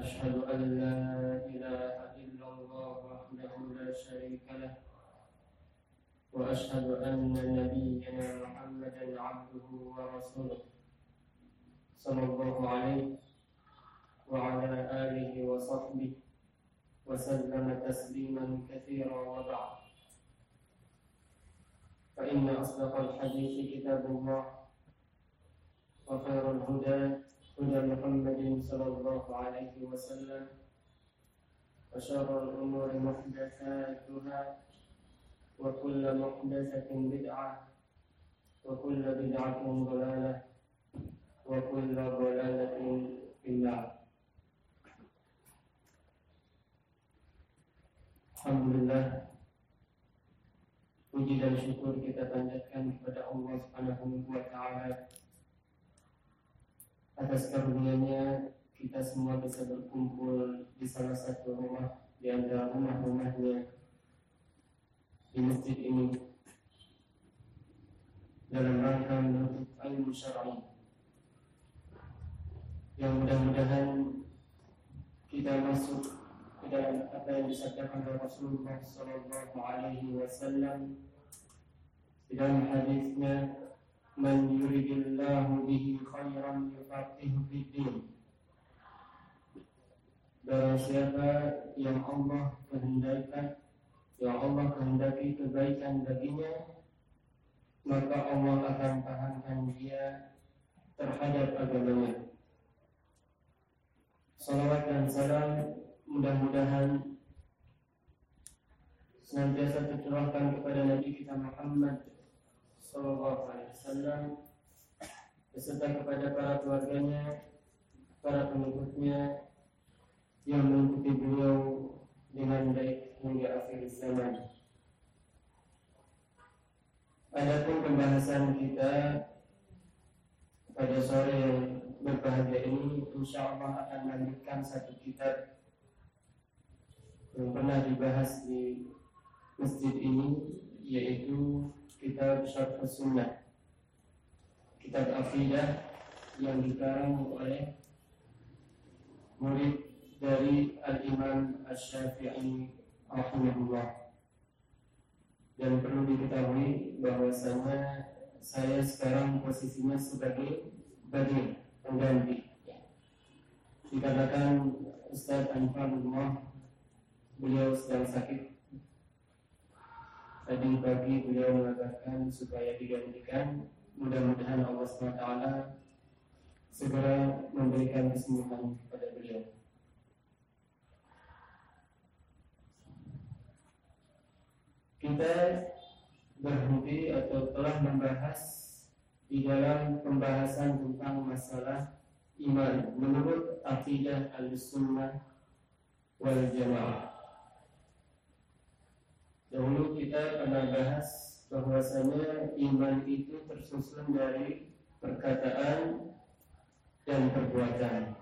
أشهد أن لا إله إلا الله وحده لا شريك له وأشهد أن نبينا محمدا عبده ورسوله صلى الله عليه وعلى آله وصحبه وسلم تسليما كثيرا وبعد. فإن أصدق الحديث كتاب الله وخير الهدى هدى محمد صلى الله عليه وسلم وشر الأمور محدثاتها وكل محدثة بدعة وكل بدعة ضلالة وكل ضلالة في النار. Alhamdulillah Puji dan syukur kita panjatkan kepada Allah Subhanahu wa taala atas karunia-Nya kita semua bisa berkumpul di salah satu rumah di antara rumah-rumahnya di masjid ini dalam rangka menuntut ilmu syar'i. Yang mudah-mudahan kita masuk ke dalam apa yang disabdakan oleh Rasulullah Sallallahu Alaihi Wasallam dalam hadisnya yuridillahu bihi khairan yufaqihu fid din. Barang siapa yang Allah kehendaki yang Allah kehendaki kebaikan baginya maka Allah akan pahamkan dia terhadap agamanya. Salawat dan salam mudah-mudahan senantiasa tercurahkan kepada Nabi kita Muhammad Sallallahu Alaihi Wasallam beserta kepada para keluarganya, para pengikutnya yang mengikuti beliau dengan baik hingga akhir zaman. Adapun pembahasan kita pada sore yang berbahagia ini insya Allah akan melanjutkan satu kitab yang pernah dibahas di masjid ini yaitu kitab Syarh Sunnah kitab akidah yang dikarang oleh murid dari Al-Imam Asy-Syafi'i rahimahullah. Dan perlu diketahui bahwasanya saya sekarang posisinya sebagai badil pengganti. Dikatakan Ustaz Anfarullah beliau sedang sakit. Tadi pagi beliau mengatakan supaya digantikan. Mudah-mudahan Allah SWT segera memberikan kesembuhan kepada beliau. kita berhenti atau telah membahas di dalam pembahasan tentang masalah iman menurut akidah al-sunnah wal jamaah. Dahulu kita pernah bahas bahwasanya iman itu tersusun dari perkataan dan perbuatan.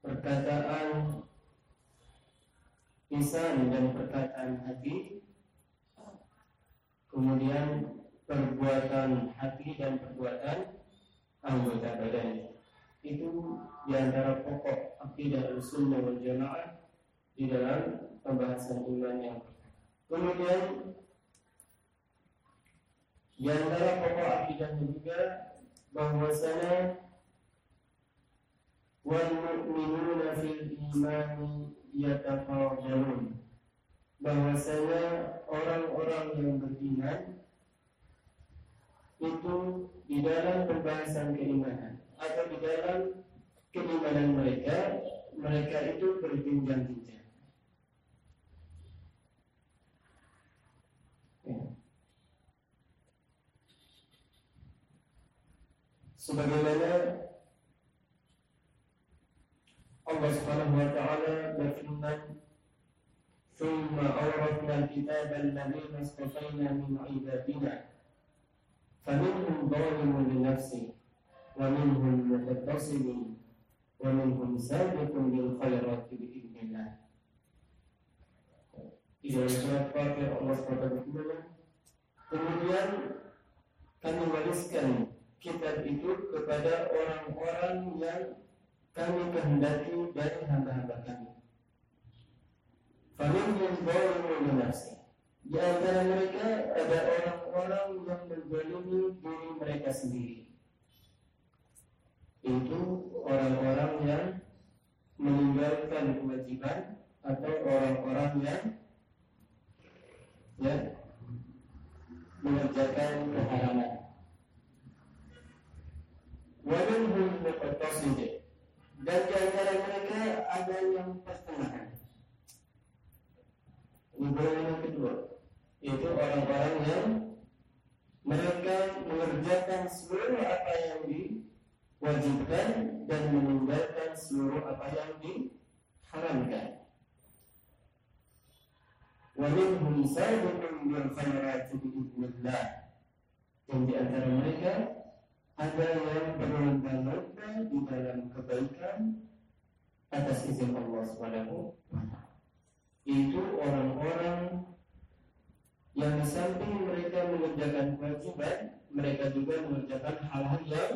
Perkataan lisan dan perkataan hati kemudian perbuatan hati dan perbuatan anggota badan itu di antara pokok akidah sunnah wal jamaah di dalam pembahasan iman yang kemudian di antara pokok akidahnya juga bahwasanya wal mu'minuna fil imani yatafawjalun bahwasanya orang-orang yang beriman itu di dalam pembahasan keimanan atau di dalam keimanan mereka mereka itu berbincang-bincang. Sebagaimana Allah Subhanahu wa taala berfirman ثم أورثنا الكتاب الذين اصطفينا من عبادنا فمنهم ظالم لنفسه ومنهم مقتصد ومنهم سابق بالخيرات بإذن الله dalam surat Fatir Allah SWT berfirman kemudian kami wariskan kitab itu kepada orang-orang yang kami kehendaki dari hamba-hamba kami Faminhum zalimun nafsi. Di antara mereka ada orang-orang yang menzalimi diri mereka sendiri. Itu orang-orang yang meninggalkan kewajiban atau orang-orang yang ya mengerjakan keharaman. Waminhum muqtasid. Dan di antara mereka ada yang pertengahan. Golongan yang kedua yaitu orang-orang yang mereka mengerjakan seluruh apa yang diwajibkan dan meninggalkan seluruh apa yang diharamkan. Minhum sabiqun bil khairati biidznillah. Dan di antara mereka ada yang berlomba-lomba di dalam kebaikan atas izin Allah Subhanahu itu orang-orang yang di samping mereka mengerjakan kewajiban, mereka juga mengerjakan hal-hal yang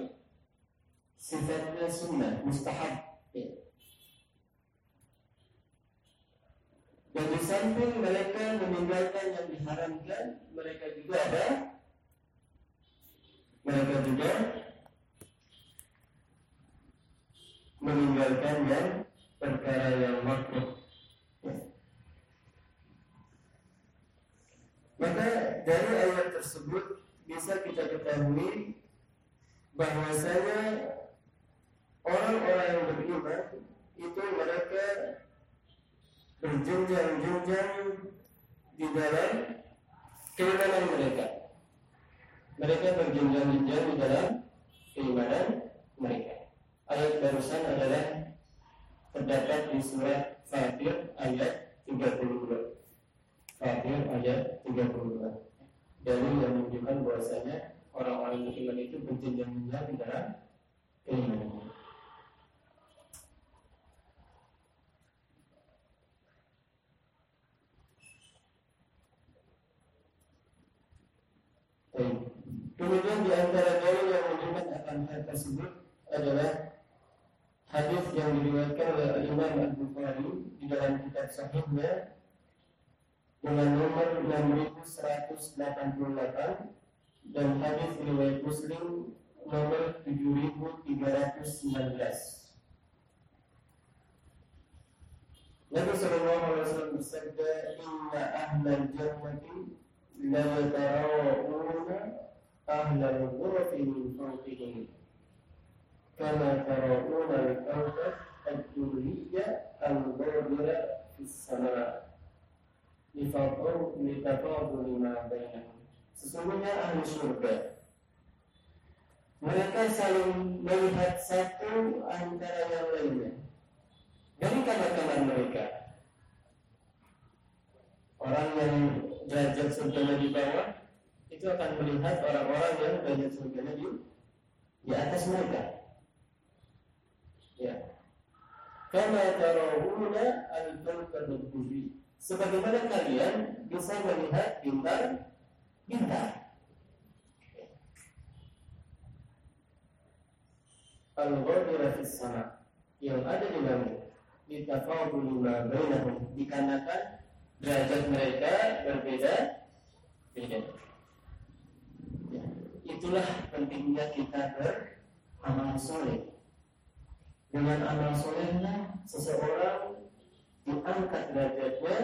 sifatnya sunnah, mustahab. Ya. Dan di samping mereka meninggalkan yang diharamkan, mereka juga ada mereka juga meninggalkan yang perkara yang makruh Maka dari ayat tersebut bisa kita ketahui bahwasanya orang-orang yang beriman itu mereka berjenjang-jenjang di dalam keimanan mereka. Mereka berjenjang-jenjang di dalam keimanan mereka. Ayat barusan adalah terdapat di surat Fatir ayat 32. Fatir ayat 32 Dari yang menunjukkan bahwasanya orang-orang beriman itu berjenjang-jenjang di dalam keimanannya. Kemudian di antara dalil yang menunjukkan akan hal tersebut adalah hadis yang diriwayatkan oleh Imam Al-Bukhari di dalam kitab sahihnya dengan nomor 6188 dan hadis riwayat Muslim nomor 7319. Nabi sallallahu alaihi wasallam bersabda, "Inna ahlal jannati la yatarawuna ahlal ghurafi min fawqihim." Kama tarawuna al-kawkab al-durriyya al-ghadira fis sama' Sesungguhnya ahli surga Mereka saling melihat satu antara yang lainnya. Dari kamar-kamar mereka Orang yang derajat surganya di bawah Itu akan melihat orang-orang yang derajat surganya di, di atas mereka Ya Kama tarawuna al-kawkab al sebagaimana kalian bisa melihat bintang bintang. Al-Ghadira fis sama yang ada di langit ditafawulu ma bainahum dikarenakan derajat mereka berbeda beda. Itulah pentingnya kita beramal soleh. Dengan amal solehnya seseorang diangkat derajatnya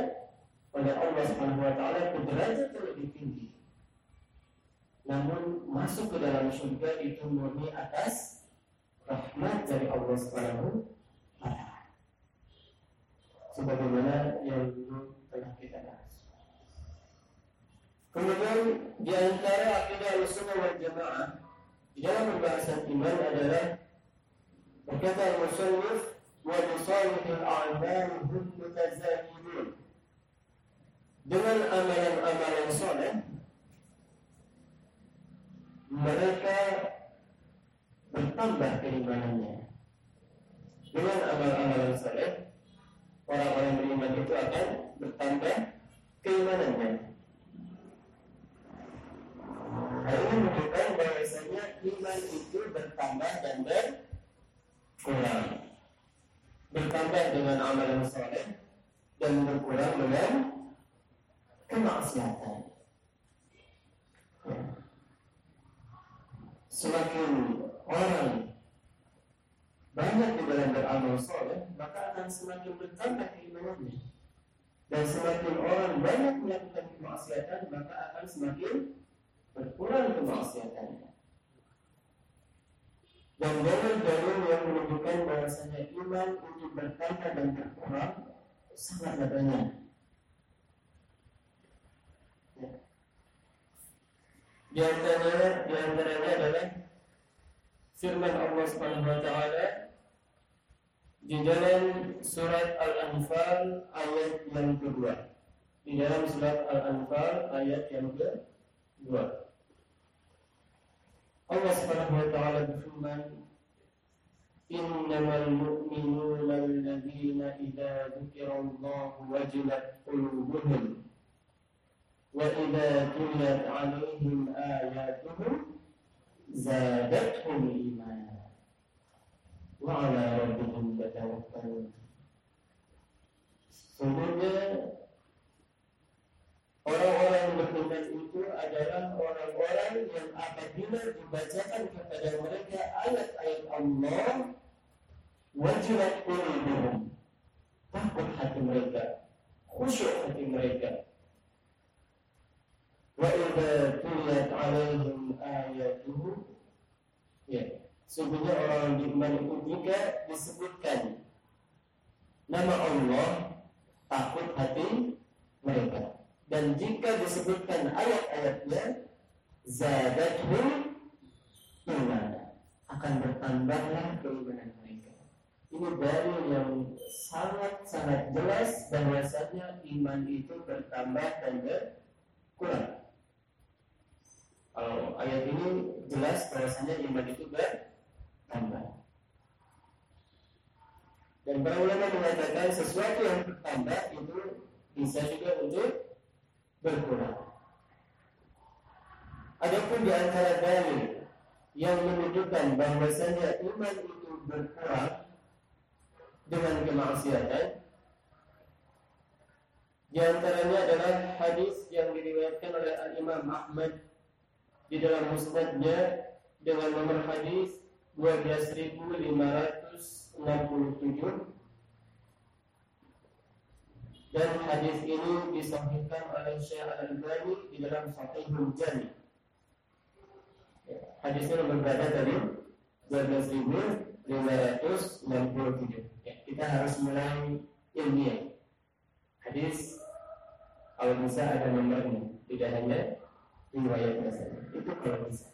oleh Allah Subhanahu wa taala ke derajat yang lebih tinggi. Namun masuk ke dalam surga itu murni atas rahmat dari Allah Subhanahu wa taala. Sebagaimana yang dulu telah kita bahas. Kemudian di antara akidah al-sunnah wal jamaah di dalam pembahasan iman adalah berkata al-musannif wa bisalihil a'mal hum dengan amalan-amalan soleh mereka bertambah keimanannya. Dengan amal-amalan soleh orang-orang beriman itu akan bertambah keimanannya hal ini menunjukkan bahwasanya iman itu bertambah dan berkurang bertambah dengan amalan soleh dan berkurang dengan kemaksiatan ya. semakin orang banyak di dalam beramal soleh, maka akan semakin bertambah keimanannya. Dan semakin orang banyak melakukan kemaksiatan, maka akan semakin berkurang kemaksiatannya. Dan dalil-dalil yang menunjukkan bahwasanya iman untuk bertambah dan berkurang sangat banyak. Ya. Di antaranya, di antaranya adalah firman Allah Subhanahu wa taala di dalam surat Al-Anfal ayat yang kedua. Di dalam surat Al-Anfal ayat yang kedua. Allah Subhanahu wa taala إنما المؤمنون الذين إذا ذكر الله وجلت قلوبهم وإذا تليت عليهم آياتهم زادتهم إيمانا وعلى ربهم يتوكلون. Orang-orang beriman itu adalah orang-orang yang apabila dibacakan kepada mereka ayat-ayat Allah wajilat qulubuhum. Takut hati mereka khusyuk hati mereka. Wa idza tuliyat alaihim ayatuhu. Ya sungguhnya orang beriman itu juga disebutkan nama Allah takut hati mereka dan jika disebutkan ayat-ayatnya zadathum iman. Akan bertambahlah keimanan mereka. Ini dari yang sangat-sangat jelas bahwasanya iman itu bertambah dan berkurang. Kalau ayat ini jelas bahwasanya iman itu bertambah. Dan para ulama mengatakan sesuatu yang bertambah itu bisa juga untuk berkurang. Adapun di antara dalil yang menunjukkan bahwasanya iman itu berkurang dengan kemaksiatan di antaranya adalah hadis yang diriwayatkan oleh Al Imam Ahmad di dalam musnadnya dengan nomor hadis 12567 dan hadis ini disahihkan oleh Syekh Al-Albani di dalam Sahihul Jami. Hadisnya nomor berada tadi 12567. Ya, kita harus mulai ilmiah. Hadis kalau bisa ada nomornya, tidak hanya riwayatnya saja. Itu kalau bisa.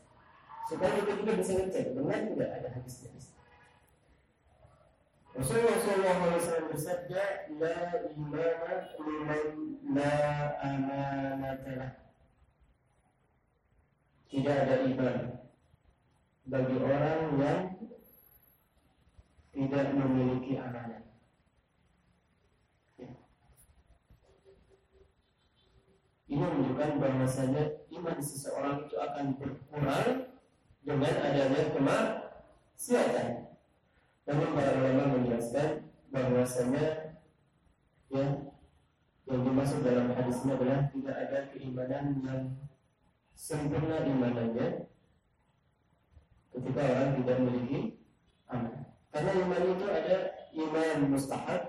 Supaya kita juga bisa ngecek benar tidak ada hadisnya. Rasulullah SAW bersabda, La imana liman la amanatalah. Tidak ada iman bagi orang yang tidak memiliki amanah. Ini menunjukkan bahwasanya iman seseorang itu akan berkurang dengan adanya kemaksiatan. Namun para ulama menjelaskan bahwasanya ya yang dimaksud dalam hadis ini adalah tidak ada keimanan yang sempurna imanannya ketika orang tidak memiliki amal. Karena iman itu ada iman mustahab,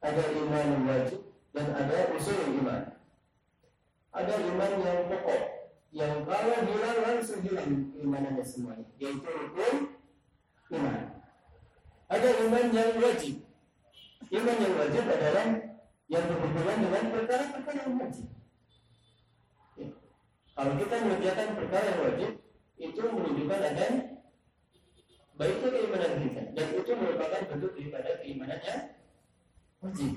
ada iman wajib, dan ada usul iman ada iman yang pokok yang kalau hilang langsung hilang keimanannya semuanya yaitu rukun iman ada iman yang wajib iman yang wajib adalah yang berhubungan dengan perkara-perkara yang wajib ya. kalau kita mengerjakan perkara yang wajib itu menunjukkan akan baiknya keimanan kita dan itu merupakan bentuk daripada keimanan yang wajib.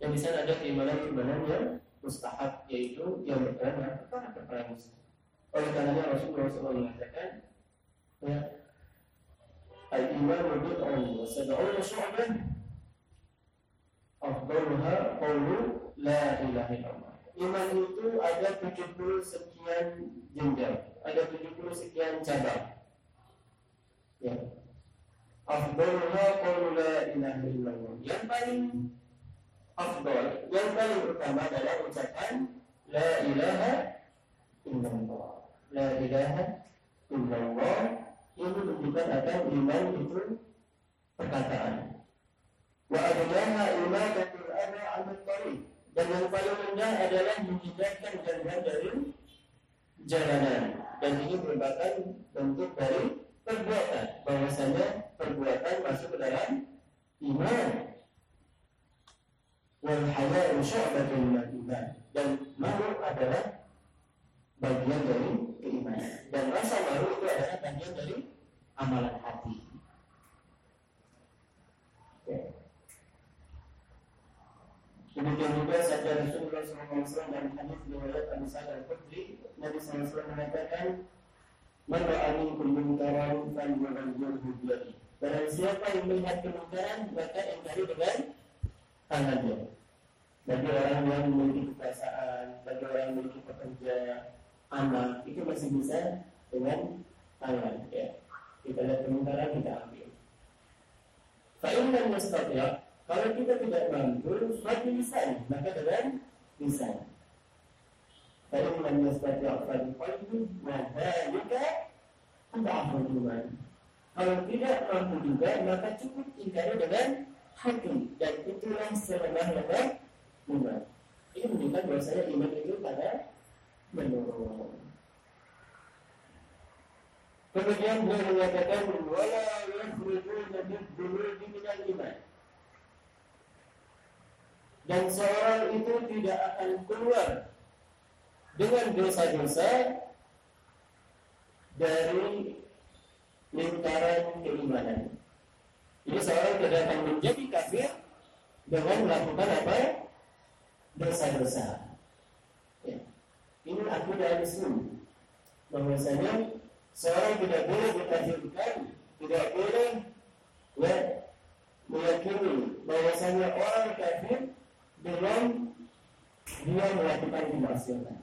Yang di sana ada keimanan-keimanan yang mustahab yaitu yang berkaitan dengan perkara-perkara mustahab. Oleh karenanya Rasulullah SAW mengatakan ya al-iman bid'un wa sab'una syu'bah afdaluha qawlu la ilaha illallah. Iman itu ada 70 sekian jenjang, ada 70 sekian cabang. Ya. Afdaluha qawlu la ilaha illallah. Yang paling afdal, yang paling utama adalah ucapan la ilaha illallah. La ilaha illallah ini menunjukkan akan iman itu perkataan. Wa adlaha imadatul ada al tariq dan yang paling rendah adalah menghindarkan gangguan dari jalanan. Dan ini merupakan bentuk dari perbuatan. Bahwasanya perbuatan masuk ke dalam iman. Wal haya'u syu'batun iman. Dan malu adalah bagian dari keimanan. Dan rasa malu itu adalah bagian dari amalan hati. Demikian juga sabda Rasulullah SAW dalam hadis riwayat Abu Sa'id Al-Khudri, Nabi SAW mengatakan, "Man ra'a minkum munkaran falyughayyirhu biyadihi." Barang siapa yang melihat kemungkaran, maka ingkari dengan tangannya. Bagi orang yang memiliki kekuasaan, bagi orang yang memiliki pekerja, anak, itu masih bisa dengan tangan. Ya. Kita lihat kemungkaran, kita ambil. Fa'innan mustaqiyah kalau kita tidak mampu, mati lisan, maka dengan lisan. Man yastati' fal qalbi, juga ada iman. Kalau tidak mampu juga, maka cukup ingkari dengan hati dan itulah selemah-lemah iman. Ini menunjukkan bahwasanya iman itu pada menurun. Kemudian beliau mengatakan wala yakhrujuna bid-dunubi minal iman dan seorang itu tidak akan keluar dengan dosa-dosa dari lingkaran keimanan. Jadi seorang tidak akan menjadi kafir dengan melakukan apa? Dosa-dosa. Ya. Ini akidah Islam. Bahwasanya seorang tidak boleh dikafirkan, tidak boleh ya, meyakini bahwasanya orang kafir dengan dia melakukan kemaksiatan.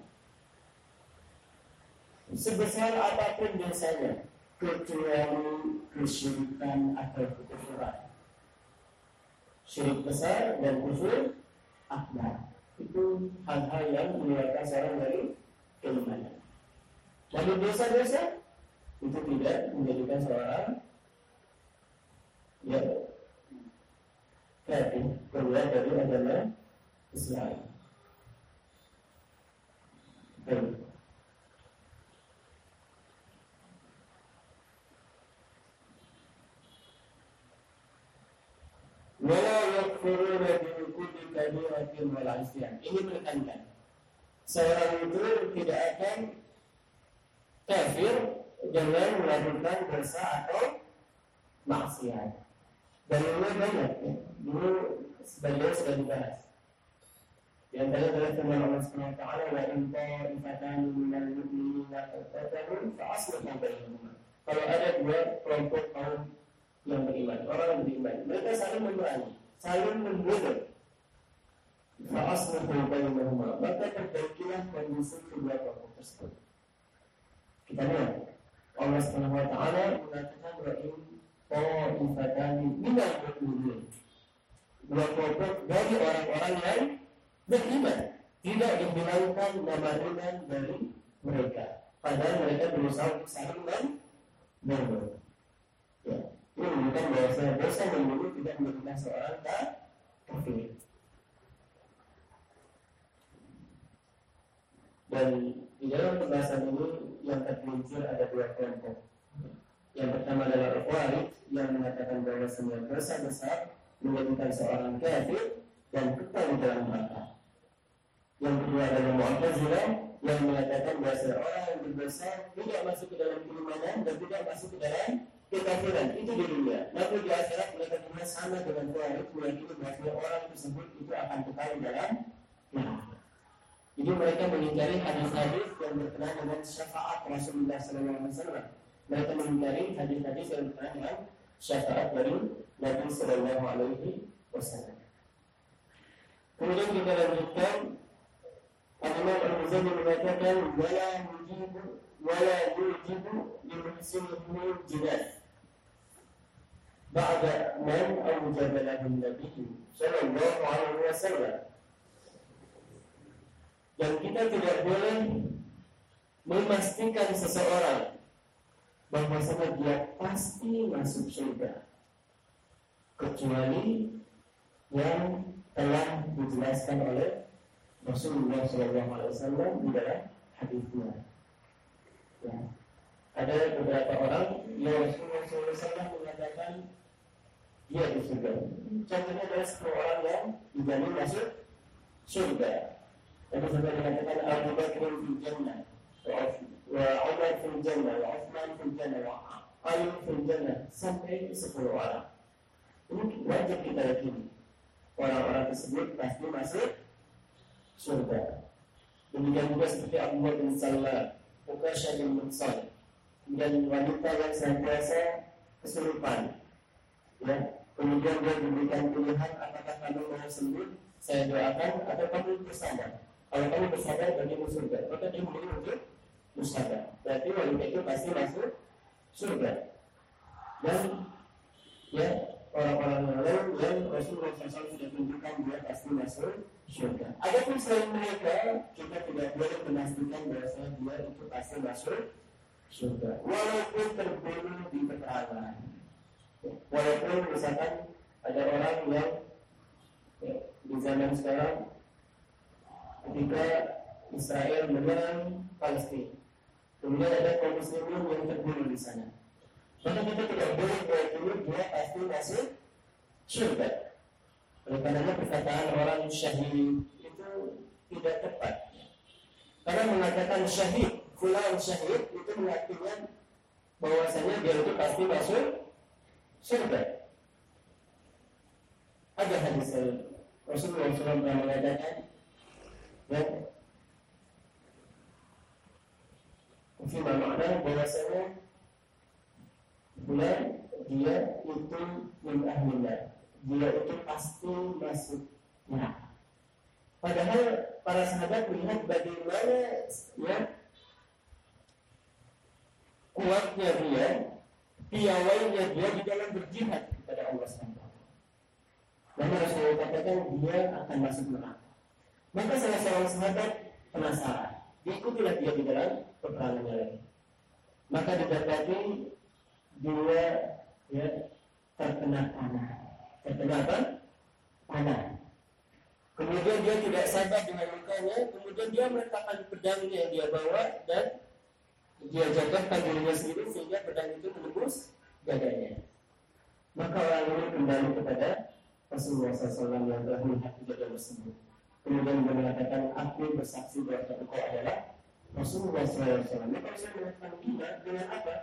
Sebesar apa pun dosanya, kecuali kesyirikan atau kekufuran. Syirik besar dan kufur akbar. Itu hal-hal yang mengeluarkan seorang dari keimanan. Lalu dosa-dosa itu tidak menjadikan seorang ya kafir keluar dari agama Islam. Baik. Wala yakfuruna bi kulli kabiratin wal isyan. Ini menekankan seorang itu tidak akan kafir dengan melakukan dosa atau maksiat. Dan ini banyak ya. Dulu sebagian sudah dibahas. Di antara adalah firman Allah Subhanahu wa taala wa in ta'ifatan minal mu'minina qatatalu fa aslihu bainahuma. Kalau ada dua kelompok kaum yang beriman, orang yang beriman, mereka saling memerangi, saling membunuh. Fa aslihu bainahuma. Maka perbaikilah kondisi kedua kelompok tersebut. Kita lihat Allah Subhanahu wa taala mengatakan wa in ta'ifatan minal mu'minin. Dua kelompok dari orang-orang yang beriman tidak dihilangkan nama iman dari mereka. Padahal mereka berusaha untuk saling membunuh ya ini menunjukkan bahwa dosa membunuh tidak menjadikan seorang kafir. Dan di dalam pembahasan ini yang termuncul ada dua kelompok yang pertama adalah Khawarij yang mengatakan bahwa semua dosa besar menjadikan seorang kafir dan kekal di dalam neraka. Yang kedua adalah Mu'tazilah yang mengatakan bahwa orang yang berdosa tidak masuk ke dalam keimanan dan tidak masuk ke dalam kekafiran itu di dunia. Namun di akhirat mereka juga sama dengan Khawarij meyakini bahwa orang tersebut itu akan kekal dalam neraka. Jadi mereka mengingkari hadis-hadis yang berkenaan dengan syafaat Rasulullah SAW. Mereka mengingkari hadis-hadis yang berkenaan dengan syafaat dari Nabi Sallallahu Alaihi Wasallam. Kemudian kita lanjutkan Al-Imam Al-Muzani mengatakan wala yujibu wala yujibu limuhsinihi jinas ba'da man awjaba lahu Nabi sallallahu alaihi wasallam dan kita tidak boleh memastikan seseorang bahwasanya dia pasti masuk surga kecuali yang telah dijelaskan oleh Rasulullah SAW di dalam hadisnya. Ya. Ada beberapa orang yang Rasulullah SAW mengatakan dia di surga. Contohnya adalah seorang yang dijamin masuk surga. Nabi sampai mengatakan Abu Bakr fil jannah wa Umar fil jannah wa Uthman fil jannah wa Ali fil jannah sampai sepuluh orang. Ini wajib kita yakini orang-orang tersebut pasti masuk surga. Demikian juga seperti Abu Bakar bin Salam, Ukasyah bin Mutsal, dan wanita yang senantiasa kesurupan. Ya, kemudian dia diberikan pilihan apakah kamu mau sembuh, saya doakan, atau kamu bersama. Kalau kamu bersama bagi surga, maka dia memilih untuk bersama. Berarti wanita itu pasti masuk surga. Dan ya orang-orang lain yang Rasulullah SAW sudah tunjukkan dia pasti masuk surga. Adapun selain mereka, kita tidak boleh memastikan bahwa dia itu pasti masuk surga. Walaupun terbunuh di peperangan. Walaupun misalkan ada orang yang ya, di zaman sekarang ketika Israel menyerang Palestina, kemudian ada kaum muslimin yang terbunuh di sana. Maka kita tidak boleh meyakini dia pasti masuk surga. Oleh karena perkataan orang syahid itu tidak tepat. Karena mengatakan syahid, fulan syahid itu mengartikan bahwasanya dia itu pasti masuk surga. Ada hadis Rasulullah SAW mengatakan ya, Fima makna bahwasanya bulan dia itu min ahlinar dia itu pasti masuk. Neraka padahal para sahabat melihat bagaimana ya kuatnya dia piawainya dia di dalam berjihad kepada Allah SWT. Dan Rasulullah katakan dia akan masuk neraka maka salah seorang sahabat penasaran diikutilah dia di dalam peperangannya lagi maka didapati dia ya terkena panah. Terkena apa? Panah. Kemudian dia tidak sabar dengan lukanya, kemudian dia meletakkan pedangnya yang dia bawa dan dia jatuhkan dirinya sendiri sehingga pedang itu menembus dadanya. Maka orang ini kembali kepada Rasulullah SAW yang telah melihat kejadian tersebut. Kemudian dia mengatakan, aku bersaksi bahwa engkau adalah Rasulullah SAW. Maka saya mengatakan, gila dengan apa?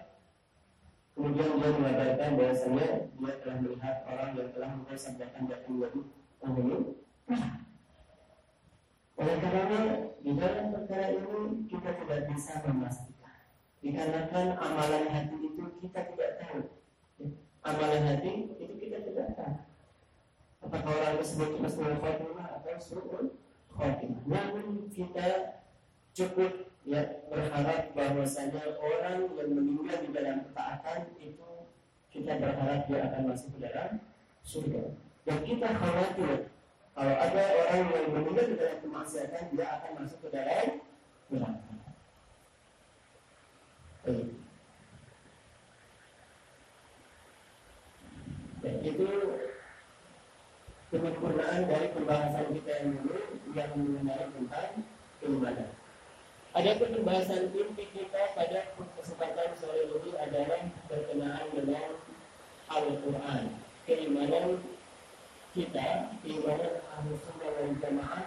Kemudian dia mengatakan bahwasanya dia telah melihat orang yang telah mempersampaikan data menjadi penghuni Oleh karena di dalam perkara ini kita tidak bisa memastikan. Dikarenakan amalan hati itu kita tidak tahu. Amalan hati itu kita tidak tahu. Apakah orang tersebut husnul khotimah atau su'ul khotimah. Namun kita cukup ya berharap bahwasanya orang yang meninggal di dalam ketaatan itu kita berharap dia akan masuk ke dalam surga. Dan kita khawatir kalau ada orang yang meninggal di dalam kemaksiatan dia akan masuk ke dalam neraka. Itu penyempurnaan dari pembahasan kita yang dulu yang mengenai tentang keimanan. Ada pembahasan inti kita pada kesempatan sore ini adalah berkenaan dengan Al-Quran. Keimanan kita, keimanan Ahlus Sunnah wal Jamaah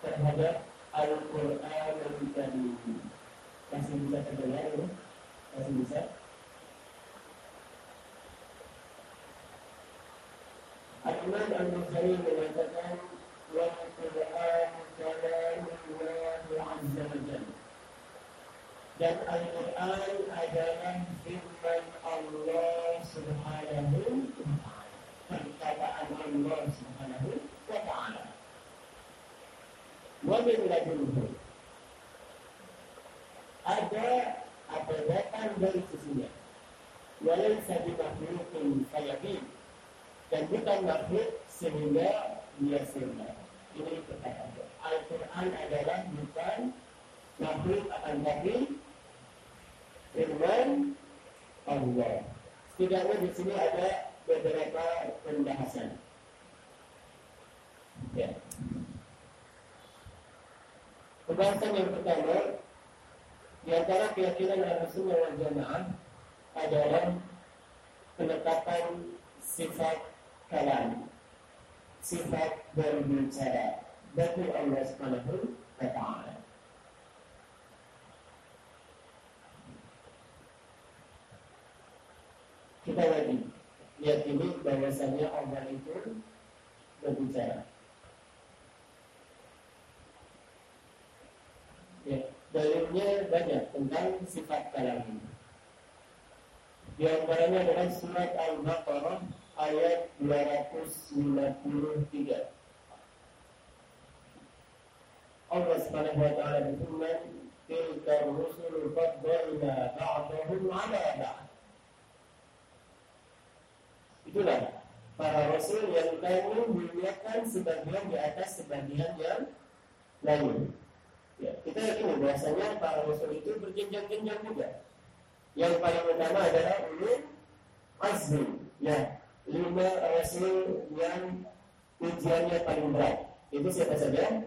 terhadap Al-Quran dan Masih bisa terdengar ini? Masih bisa? Al-Imam Al-Bukhari mengatakan wal Quran kalamullah azza wa jalla. Dan Al-Quran adalah firman Allah Subhanahu wa taala. Perkataan Allah Subhanahu wa taala. Wa min. Ada apa datang dari sisinya. Walaysa bimakhluqin fayabin dan bukan makhluk sehingga dia sirna. Ini perkataan Al-Quran adalah bukan makhluk akan tapi firman Allah. Setidaknya di sini ada beberapa pembahasan. Ya. Pembahasan yang pertama di antara keyakinan Rasulullah wal Jamaah adalah penetapan sifat kalam sifat berbicara bagi Allah Subhanahu wa taala. Kita lagi lihat ini bahwasanya Allah itu berbicara. Ya, dalilnya banyak tentang sifat kalam ini. Di antaranya adalah surat Al-Baqarah ayat 253. Allah Subhanahu wa taala berfirman, "Tilka rusul faddalna ba'dahum 'ala ba'd." Itulah para rasul yang kami muliakan sebagian di atas sebagian yang lain. Ya, kita yakin bahwasanya para rasul itu berjenjang-jenjang juga. Yang paling utama adalah ulul azmi. Ya, lima rasul yang ujiannya paling berat. Itu siapa saja?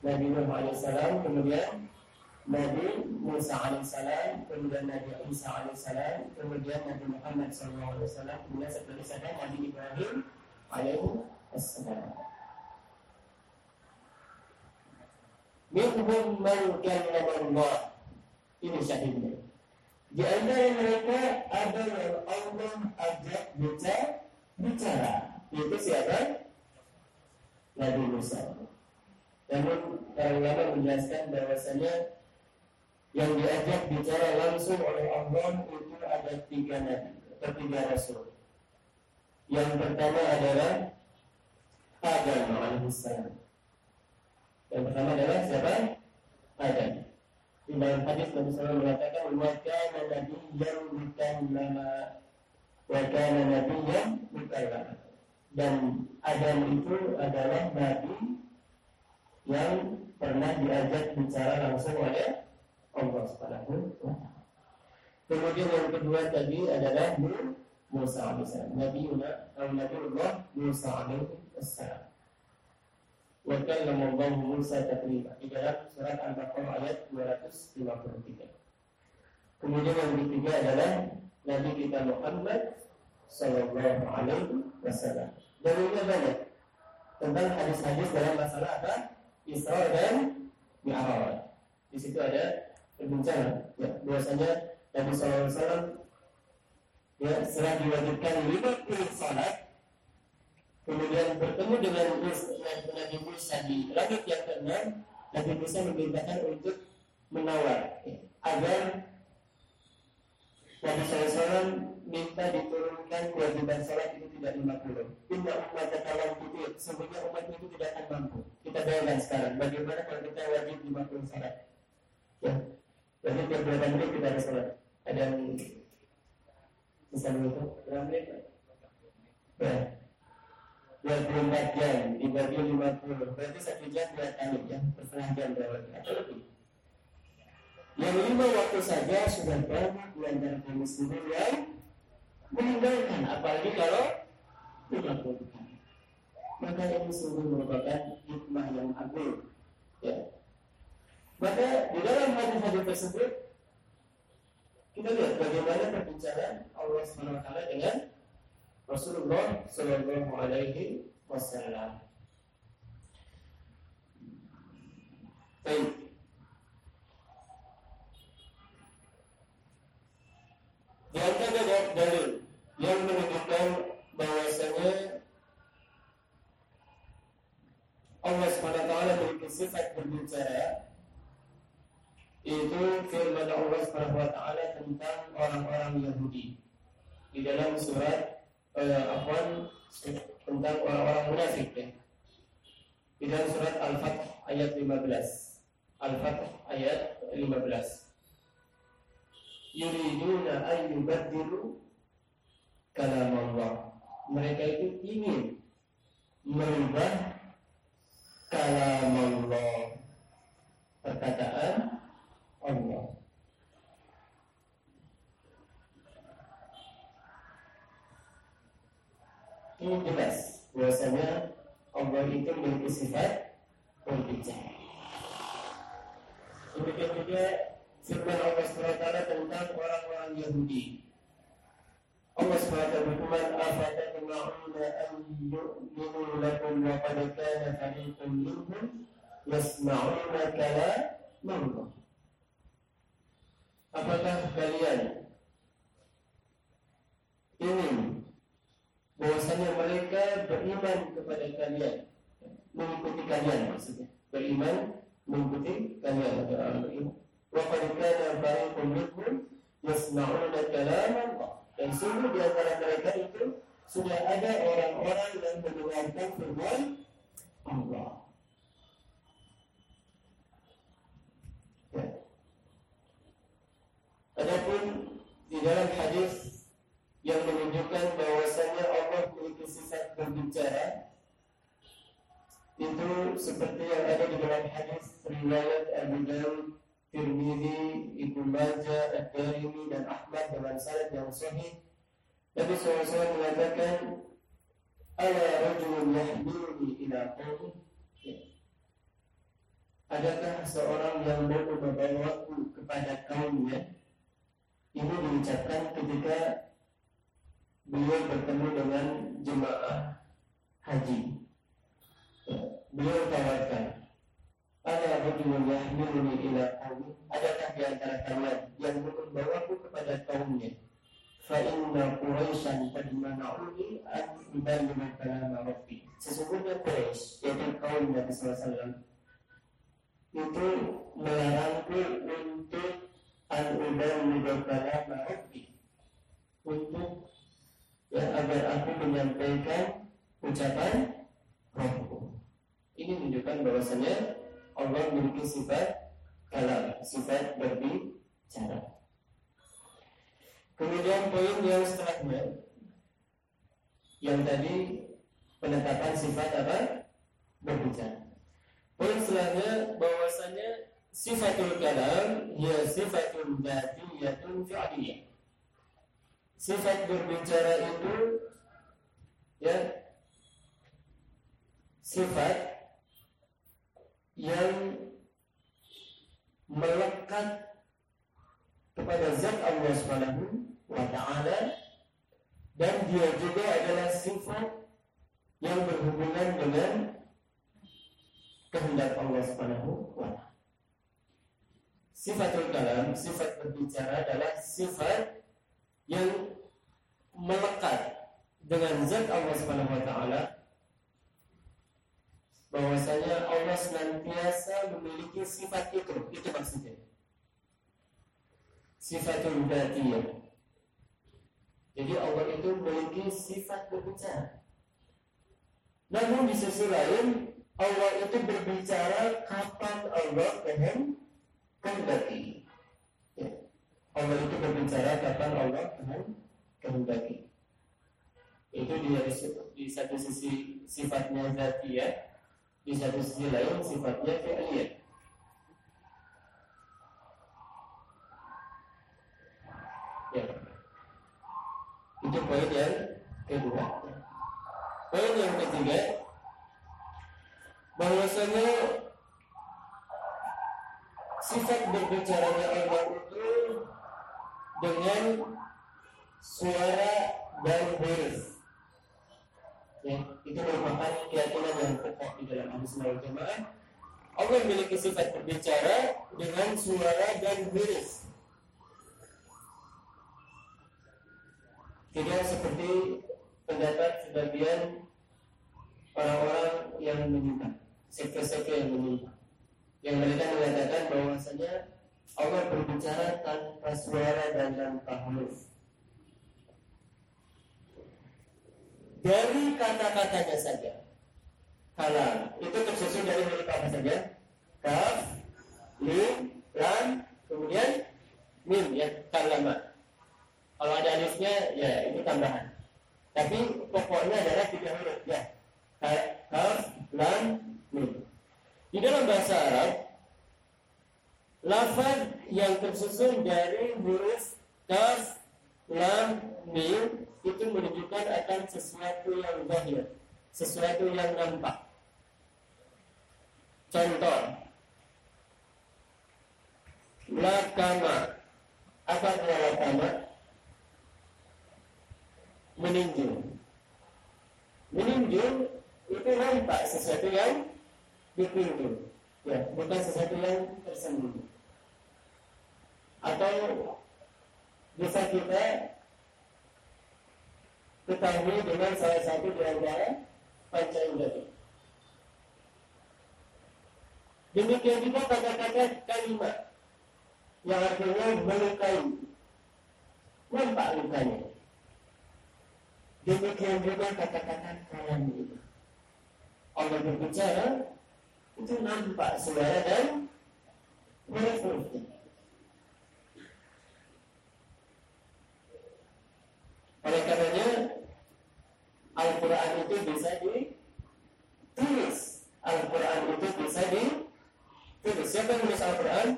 Nabi Nuh alaihissalam, kemudian Nabi Musa alaihissalam, kemudian Nabi Isa alaihissalam, kemudian Nabi Muhammad SAW, kemudian seperti saja Nabi Ibrahim alaihissalam. Minhum man kallama Allah. Ini syahidnya. Di antara mereka ada yang Allah ajak bicara, bicara. Itu siapa? Nabi Musa. Namun para ulama menjelaskan bahwasanya yang diajak bicara langsung oleh Allah itu ada tiga nabi atau tiga rasul. Yang pertama adalah Adam alaihissalam. Yang pertama adalah siapa? Adam. Di dalam hadis Nabi SAW mengatakan wa kana nabiyyan mukallama wa kana nabiyyan mukallama. Dan Adam itu adalah nabi yang pernah diajak bicara langsung oleh Allah Subhanahu. Kemudian yang kedua tadi adalah Musa alaihissalam. Nabi Nabi Allah Musa alaihissalam. Wa kallama Allah Musa taklima di dalam surat Al-Baqarah ayat 253. Kemudian yang ketiga adalah Nabi kita Muhammad Sallallahu Alaihi Wasallam. Dalilnya banyak tentang hadis-hadis dalam masalah apa? Isra dan Mi'raj. Di situ ada perbincangan. Ya, biasanya Nabi Sallallahu Alaihi Wasallam ya setelah diwajibkan lima puluh salat kemudian bertemu dengan Nabi Musa di langit yang keenam, Nabi Musa memerintahkan untuk menawar ya, agar Nabi SAW minta diturunkan kewajiban salat itu tidak 50 Inna umat kalam itu Sebenarnya umat itu tidak akan mampu. Kita bayangkan sekarang Bagaimana kalau kita wajib 50 salat? Ya Jadi tiap berapa menit kita ada salat. Ada yang Bisa itu Berapa menit Ya 24 jam dibagi 50 berarti satu jam dua kali ya setengah jam berarti atau lebih? Yang lima waktu saja sudah banyak di antara kaum muslimin yang meninggalkan apalagi kalau 50 kali. Maka ini sungguh merupakan hikmah yang agung ya. Maka di dalam hadis-hadis tersebut kita lihat bagaimana perbincangan Allah SWT dengan Rasulullah Shallallahu Alaihi Wasallam. Baik. Di antara dalil yang menunjukkan bahwasanya Allah SWT memiliki sifat berbicara itu firman Allah Subhanahu wa taala tentang orang-orang Yahudi di dalam surat eh, afwan tentang orang-orang munafik ya. Di dalam surat Al-Fath ayat 15. Al-Fath ayat 15. Yuriduna an yubaddilu kalam Allah. Mereka itu ingin merubah kalam Allah. Perkataan Allah. Ini jelas bahwasanya Allah itu memiliki sifat berbicara. Demikian juga firman Allah SWT tentang orang-orang Yahudi. Allah SWT berfirman, "Afatatma'una an yu'minu lakum wa qad fariqun minhum yasma'una kalam Allah." Apakah kalian ingin bahwasanya mereka beriman kepada kalian, mengikuti kalian maksudnya, beriman mengikuti kalian ada orang beriman. Wa qad kana fariqun minhum yasma'una kalam Allah. Dan sungguh di antara mereka itu sudah ada orang-orang yang mendengarkan firman Allah. Adapun di dalam hadis yang menunjukkan bahwasanya Allah memiliki sifat berbicara itu seperti yang ada di dalam hadis riwayat Abu Dawud, Tirmidzi, Ibnu Majah, Ad-Darimi dan Ahmad dengan sanad yang sahih. Nabi SAW mengatakan, "Ala rajulun yahduruni ila qawmi." Adakah seorang yang mau membawaku kepada kaumnya? ini diucapkan ketika beliau bertemu dengan jemaah haji. Beliau tawarkan, ada rajulun yahmiluni ila qaumi, adakah di antara kalian yang membawaku kepada kaumnya? Fa inna Quraisyan qad mana'uni an ubayyana kalam Rabbi. Sesungguhnya Quraisy, yaitu kaum Nabi sallallahu itu melarangku untuk al-ubayyid kalam Rabbi untuk ya agar aku menyampaikan ucapan Rabbku. Ini menunjukkan bahwasanya Allah memiliki sifat kalam, sifat berbicara. Kemudian poin yang setelahnya yang tadi penetapan sifat apa? Berbicara. Poin setelahnya bahwasanya sifatul kalam ya sifatul dzatiyatun fi'liyah. Sifat berbicara itu ya sifat yang melekat kepada zat Allah Subhanahu wa taala dan dia juga adalah sifat yang berhubungan dengan kehendak Allah Subhanahu wa taala. Sifatul kalam, sifat berbicara adalah sifat yang melekat dengan zat Allah Subhanahu wa taala bahwasanya Allah senantiasa memiliki sifat itu, itu maksudnya. Sifatul dzatiyah. Jadi Allah itu memiliki sifat berbicara. Namun di sisi lain Allah itu berbicara kapan Allah kehendak kehendaki. Allah itu berbicara kapan Allah kehendaki. Itu di, di satu sisi sifatnya ya, di satu sisi lain sifatnya fi'liyah. Ya. Itu poin yang kedua. Poin yang ketiga bahwasanya sifat berbicaranya Allah dengan suara dan huruf. Ya, itu merupakan keyakinan yang pokok di dalam hadis wal jamaah. Allah memiliki sifat berbicara dengan suara dan huruf. Tidak seperti pendapat sebagian orang-orang yang menyimpang, sekte-sekte yang menyimpang yang mereka mengatakan bahwasanya Allah berbicara tanpa suara dan tanpa huruf. Dari kata-katanya saja. Kalam itu tersusun dari huruf apa saja? Kaf, lim, lam, kemudian mim ya kalama. Kalau ada alifnya ya itu tambahan. Tapi pokoknya adalah tiga huruf ya. Kaf, lam, mim. Di dalam bahasa Arab, lafaz yang tersusun dari huruf kaf, lam, mim itu menunjukkan akan sesuatu yang zahir, sesuatu yang nampak. Contoh, lakama. Apa artinya lakama? Meninju. Meninju itu nampak sesuatu yang dipinggir ya bukan sesuatu yang tersembunyi atau bisa kita ketahui dengan salah satu di antara panca indera demikian juga kata-kata kalimat yang artinya melukai nampak lukanya. Demikian juga kata-kata kalam itu. Allah berbicara itu nampak suara dan huruf-hurufnya. Oleh karenanya Al-Quran itu bisa ditulis. Al-Quran itu bisa ditulis. Siapa yang menulis Al-Quran?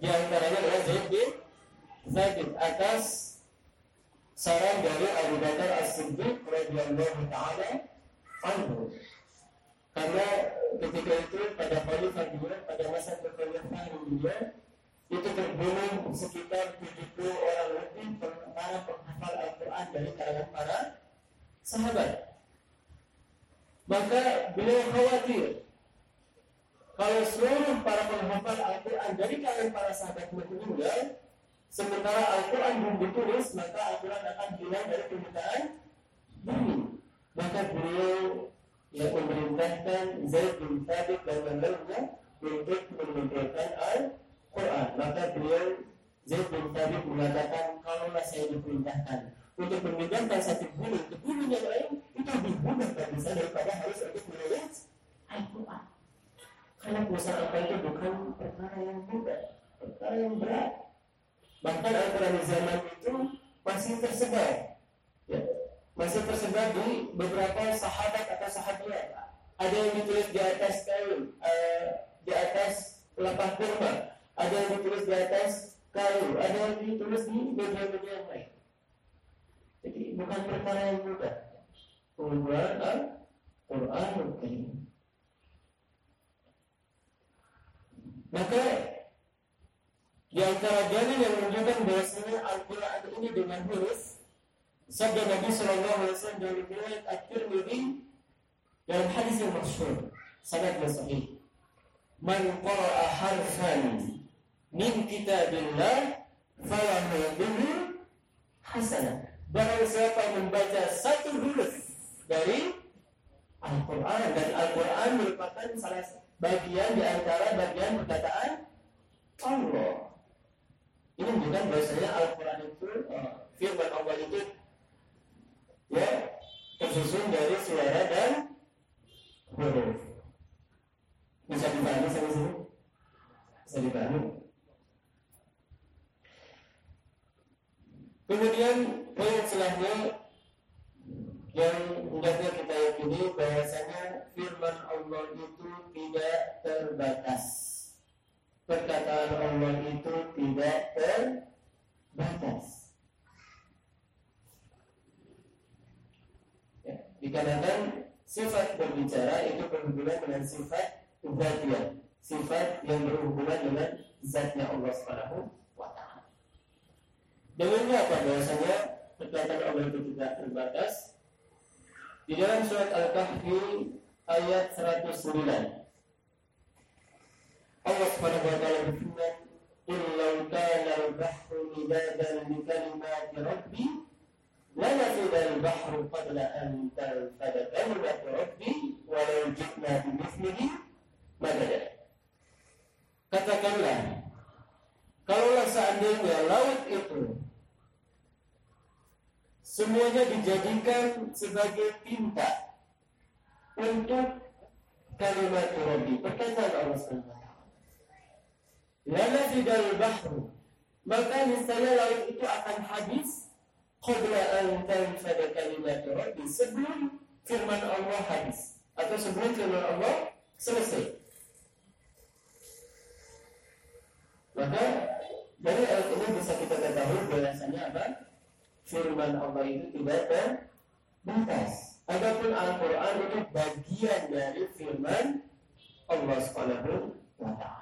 Di antaranya adalah Zaid bin Zaid atas saran dari Abu Bakar As-Siddiq radhiyallahu taala anhu. Karena ketika itu pada khalifah dia, pada masa kekhalifahan dia, itu terbunuh sekitar 70 orang lebih para penghafal Al-Quran dari kalangan para sahabat. Maka beliau khawatir kalau seluruh para penghafal Al-Quran dari kalangan para sahabat meninggal, sementara Al-Quran belum ditulis, maka Al-Quran akan hilang dari permukaan bumi. Maka beliau yang memerintahkan Zaid bin Thabit dan yang lainnya untuk mengumpulkan Al-Quran. Maka beliau Zaid bin Thabit mengatakan, kalaulah saya diperintahkan untuk memindahkan satu gunung ke gunung yang lain, itu lebih mudah bagi saya daripada harus untuk menulis Al-Quran. Karena puasa apa itu bukan perkara yang mudah, perkara yang berat. Bahkan Al-Quran zaman itu masih tersebar. Ya, masih tersebar di beberapa sahabat atau sahabiat. Ada yang ditulis di atas kayu, uh, di atas lapak kurma, ada yang ditulis di atas kayu, ada yang ditulis di media-media yang lain. Jadi bukan perkara yang mudah. Pengumpulan Al-Quran Maka di antara dalil yang menunjukkan bahwasanya Al-Quran ini dengan huruf sabda Nabi Shallallahu Alaihi Wasallam dari riwayat At-Tirmidzi dalam hadis yang masyhur sangat sahih man qara'a harfan min kitabillah falahu bihi hasanah barang siapa membaca satu huruf dari Al-Quran dan Al-Quran merupakan salah bagian di antara bagian perkataan Allah ini bukan bahasanya Al-Quran itu uh, firman Allah itu ya tersusun dari suara dan huruf. Bisa dipahami sampai sini? Bisa dipahami? Kemudian poin selanjutnya yang hendaknya kita yakini bahwasanya firman Allah itu tidak terbatas. Perkataan Allah itu tidak terbatas. Dikarenakan sifat berbicara itu berhubungan dengan sifat ubadiyah, sifat yang berhubungan dengan zatnya Allah Subhanahu. Dengan apa bahwasanya perkataan Allah itu tidak terbatas? Di dalam surat Al-Kahfi ayat 109 Allah Subhanahu wa taala berfirman, "Qul law kana al-bahru midadan li kalimati rabbi لنفد البحر قبل أن تنفد كلمة ربي ولو جئنا بمثله Maka katakanlah kalaulah seandainya laut itu semuanya dijadikan sebagai tinta untuk kalimat Rabbi perkataan Allah SWT lana fidal bahru. Maka misalnya laut itu akan habis qabla an tanfada kalimat Rabbi sebelum firman Allah habis atau sebelum firman Allah selesai. Maka dari ayat ini bisa kita ketahui bahwasanya apa firman Allah itu tidak terbatas adapun Al-Quran itu bagian dari firman Allah Subhanahu wa taala.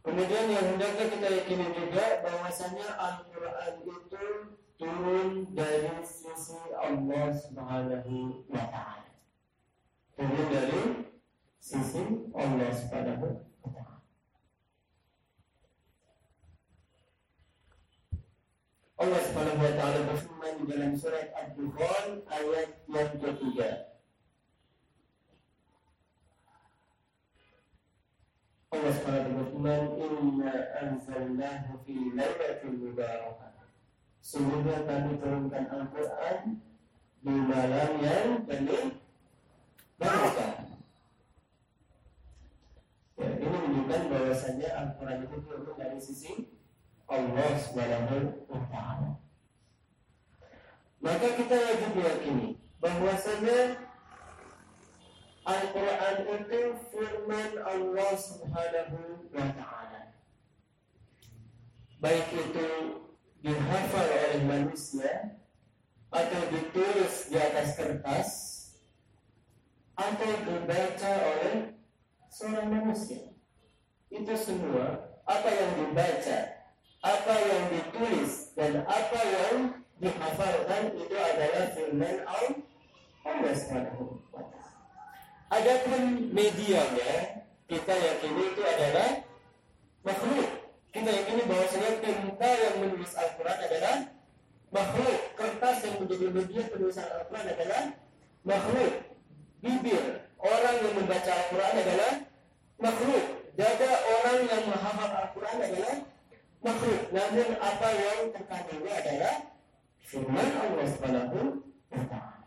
Kemudian yang hendaknya kita yakini juga bahwasanya Al-Quran itu turun dari sisi Allah Subhanahu wa taala. Turun dari sisi Allah Subhanahu wa taala. Allah Subhanahu wa taala berfirman di dalam surat Ad-Dukhan ayat yang ketiga. Allah SWT berfirman Inna anzalnahu fi lailatul mubarakah Sungguhnya kami turunkan Al-Quran di malam yang penuh barakah. Ya, ini menunjukkan bahwasanya Al-Quran itu turun dari sisi Allah Subhanahu wa taala. Maka kita wajib meyakini bahwasanya Al-Quran itu firman Allah Subhanahu wa Ta'ala. Baik itu dihafal oleh manusia atau ditulis di atas kertas atau dibaca oleh seorang manusia. Itu semua apa yang dibaca, apa yang ditulis dan apa yang dihafalkan itu adalah firman Allah Subhanahu. Adapun medianya kita yakini itu adalah makhluk. Kita yakini bahwasanya tinta yang menulis Al-Quran adalah makhluk. Kertas yang menjadi media penulisan Al-Quran adalah makhluk. Bibir orang yang membaca Al-Quran adalah makhluk. Dada orang yang menghafal Al-Quran adalah makhluk. Namun apa yang terkandungnya adalah firman Allah Subhanahu wa taala.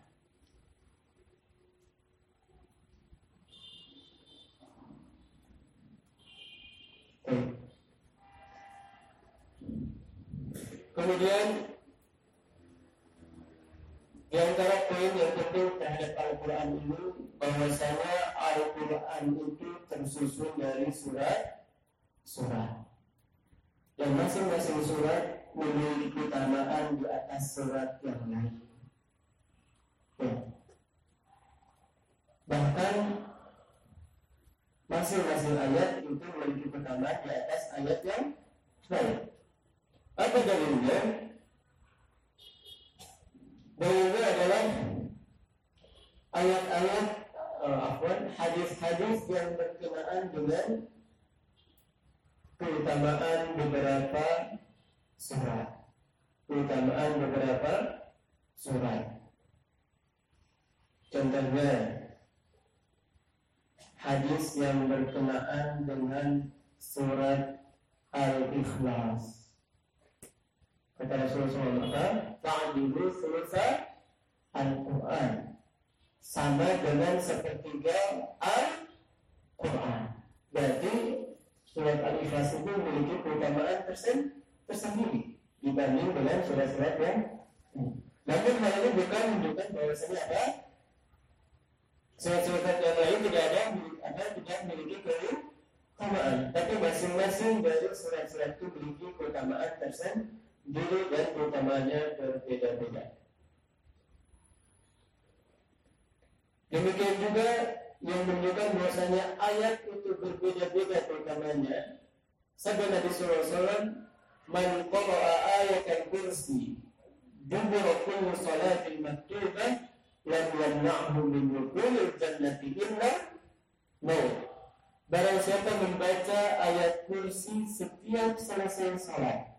Kemudian di antara poin yang penting terhadap Al-Quran ini bahwasanya Al-Quran itu tersusun dari surat surat dan masing-masing surat memiliki keutamaan di atas surat yang lain. Ya. Bahkan masing-masing ayat itu memiliki keutamaan di atas ayat yang lain. Apa dalilnya? Dalilnya adalah ayat-ayat uh, hadis-hadis yang berkenaan dengan keutamaan beberapa surat. Keutamaan beberapa surat. Contohnya hadis yang berkenaan dengan surat Al-Ikhlas. Kata Rasulullah SAW, Ta'adilu selesai Al-Quran. Sama dengan sepertiga Al-Quran. Berarti surat Al-Ikhlas itu memiliki keutamaan tersendiri dibanding dengan surat-surat yang namun hal ini bukan menunjukkan bahwasanya ada surat-surat yang lain tidak ada ada tidak memiliki keutamaan tapi masing-masing dari surat-surat itu memiliki keutamaan tersendiri dan keutamaannya berbeda-beda demikian juga yang menunjukkan bahwasanya ayat itu berbeda-beda keutamaannya sabda Nabi Wasallam man qara'a ayat al-kursi dubur kullu salatin maktubah lam yamna'hu min dukhulil jannati illa. Barang siapa membaca ayat kursi setiap selesai sholat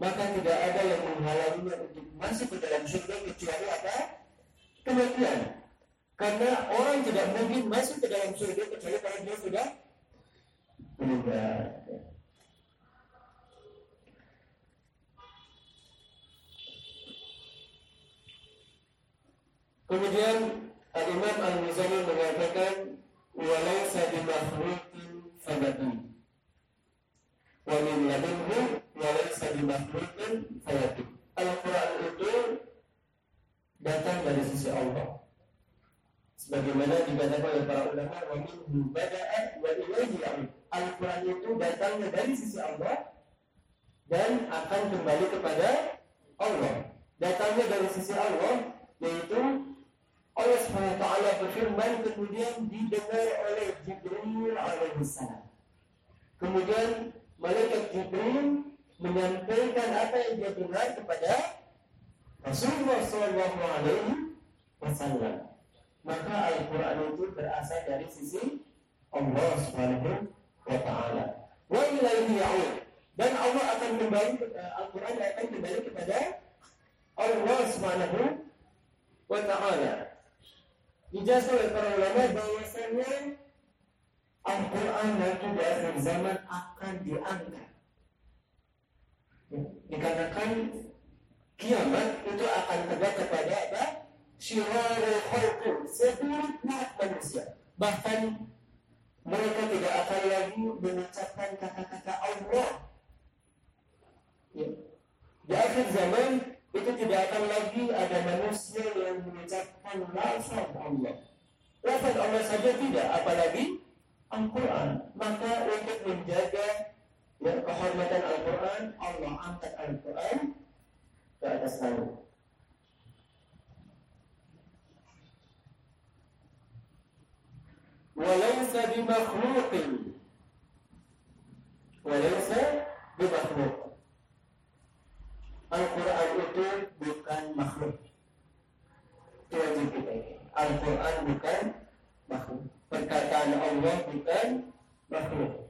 maka tidak ada yang menghalanginya untuk masuk ke dalam surga kecuali apa? Kematian. Karena orang tidak mungkin masuk ke dalam surga kecuali kalau dia sudah meninggal. Kemudian Al-Imam Al-Muzani mengatakan walaysa bimakhluqin fabati wa min walaysa bimakhluqin fayatub. Al-Quran itu datang dari sisi Allah. Sebagaimana dikatakan oleh para ulama, wa minhu bada'a wa ilaihi Al-Quran itu datangnya dari sisi Allah dan akan kembali kepada Allah. Datangnya dari sisi Allah yaitu Allah SWT berfirman kemudian didengar oleh Jibril alaihissalam. Kemudian malaikat Jibril menyampaikan apa yang dia dengar kepada Rasulullah Shallallahu Alaihi Wasallam. Maka Al-Quran itu berasal dari sisi Allah Subhanahu wa Ta'ala. Wa ilaihi ya'ud. Dan Allah akan kembali eh, Al-Quran akan kembali kepada Allah Subhanahu wa Ta'ala. Dijelasan oleh para ulama bahwasanya Al-Quran nanti di akhir zaman akan diangkat dikatakan kiamat itu akan tegak kepada apa? Syirarul khalqu, seburuk manusia. Bahkan mereka tidak akan lagi mengucapkan kata-kata Allah. Ya. Di akhir zaman itu tidak akan lagi ada manusia yang mengucapkan lafaz Allah. Lafaz Allah saja tidak, apalagi Al-Quran. Maka untuk menjaga ya, kehormatan Al-Quran Allah angkat Al-Quran ke atas langit walaysa bimakhluqin. Walaysa bimakhluq. Al-Quran itu bukan makhluk. Itu wajib kita Al-Quran bukan makhluk. Perkataan Allah bukan makhluk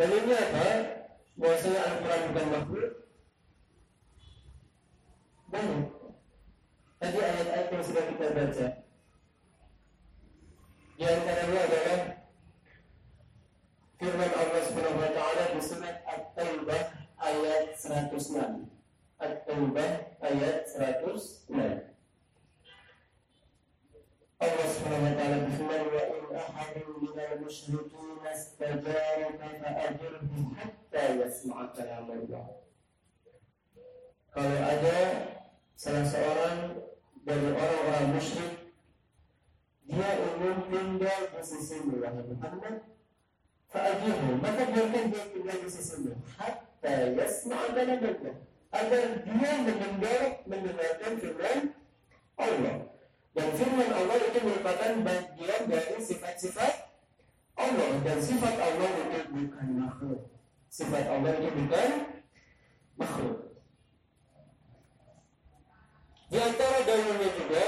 Dalilnya apa? Bahwasanya Al-Quran bukan makhluk. Banyak. Tadi ayat-ayat yang sudah kita baca. Di antaranya adalah firman Allah Subhanahu wa taala di surat At-Taubah ayat 106. At-Taubah ayat 106. Wa taala berfirman wa in ahadun minal musyrikin istajaraka fa'ajirhu hatta yasma'a kalam Allah. Kalau ada salah seorang dari orang-orang musyrik dia ingin tinggal di sisimu wahai Muhammad fa'ajirhu maka biarkan dia tinggal di sisimu hatta yasma'a kalam Allah agar dia mendengar mendengarkan firman Allah dan firman Allah itu merupakan bagian dari sifat-sifat Allah dan sifat Allah itu bukan makhluk. Sifat Allah itu bukan makhluk. Di antara dalilnya juga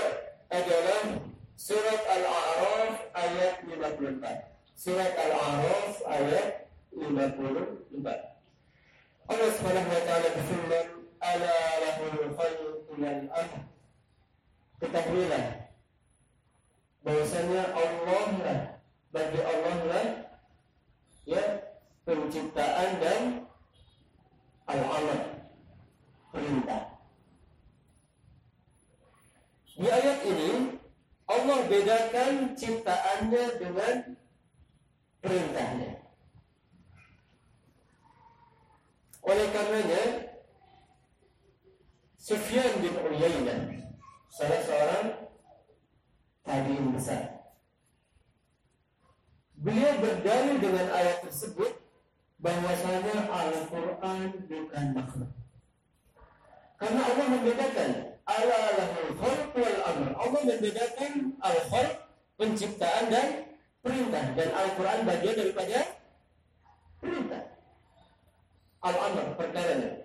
adalah surat Al-A'raf ayat 54. Surat Al-A'raf ayat 54. Allah Subhanahu wa taala berfirman, "Ala lahul khalqu wal amr." Ketahuilah bahwasanya Allah lah bagi Allah lah ya penciptaan dan al-amal perintah. Di ayat ini Allah bedakan ciptaannya dengan perintahnya. Oleh karenanya Sufyan bin Uyainah salah seorang tabiin besar. Beliau berdalil dengan ayat tersebut bahwasanya Al-Quran bukan makhluk. Karena Allah membedakan ala. Allah membedakan al-khalq penciptaan dan perintah dan Al-Quran bagian daripada perintah. Al-amr perkaranya.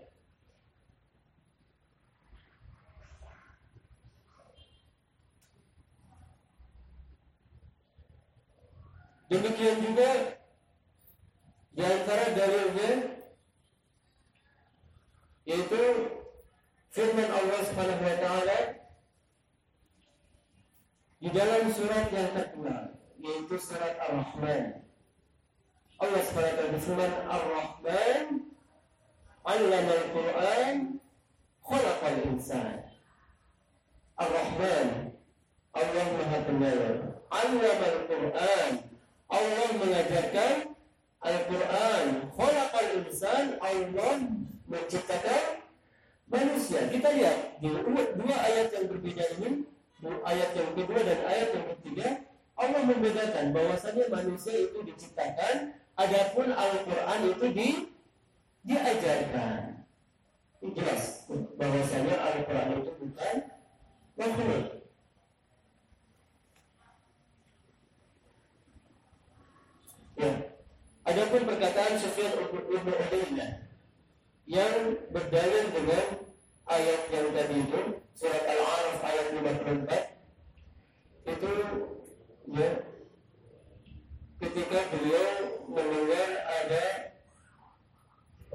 Demikian juga di antara dalilnya yaitu firman Allah Subhanahu wa taala di dalam surat yang terkenal yaitu surat Ar-Rahman. Allah Subhanahu wa taala berfirman Ar-Rahman 'allama al-Qur'an khalaqal insan. Ar-Rahman Allah Maha Penyayang. 'Allama al-Qur'an Allah mengajarkan Al-Quran. Khalaqal insan Allah menciptakan manusia. Kita lihat di dua ayat yang berbeda ini Ayat yang kedua dan ayat yang ketiga Allah membedakan bahwasanya manusia itu diciptakan Adapun Al-Quran itu di, diajarkan. Jelas bahwasanya Al-Quran itu bukan makhluk Ya. Adapun perkataan Sufyan Ibnu Ubaidillah yang berdalil dengan ayat yang tadi itu surat Al-Araf ayat 54 itu ya ketika beliau mendengar ada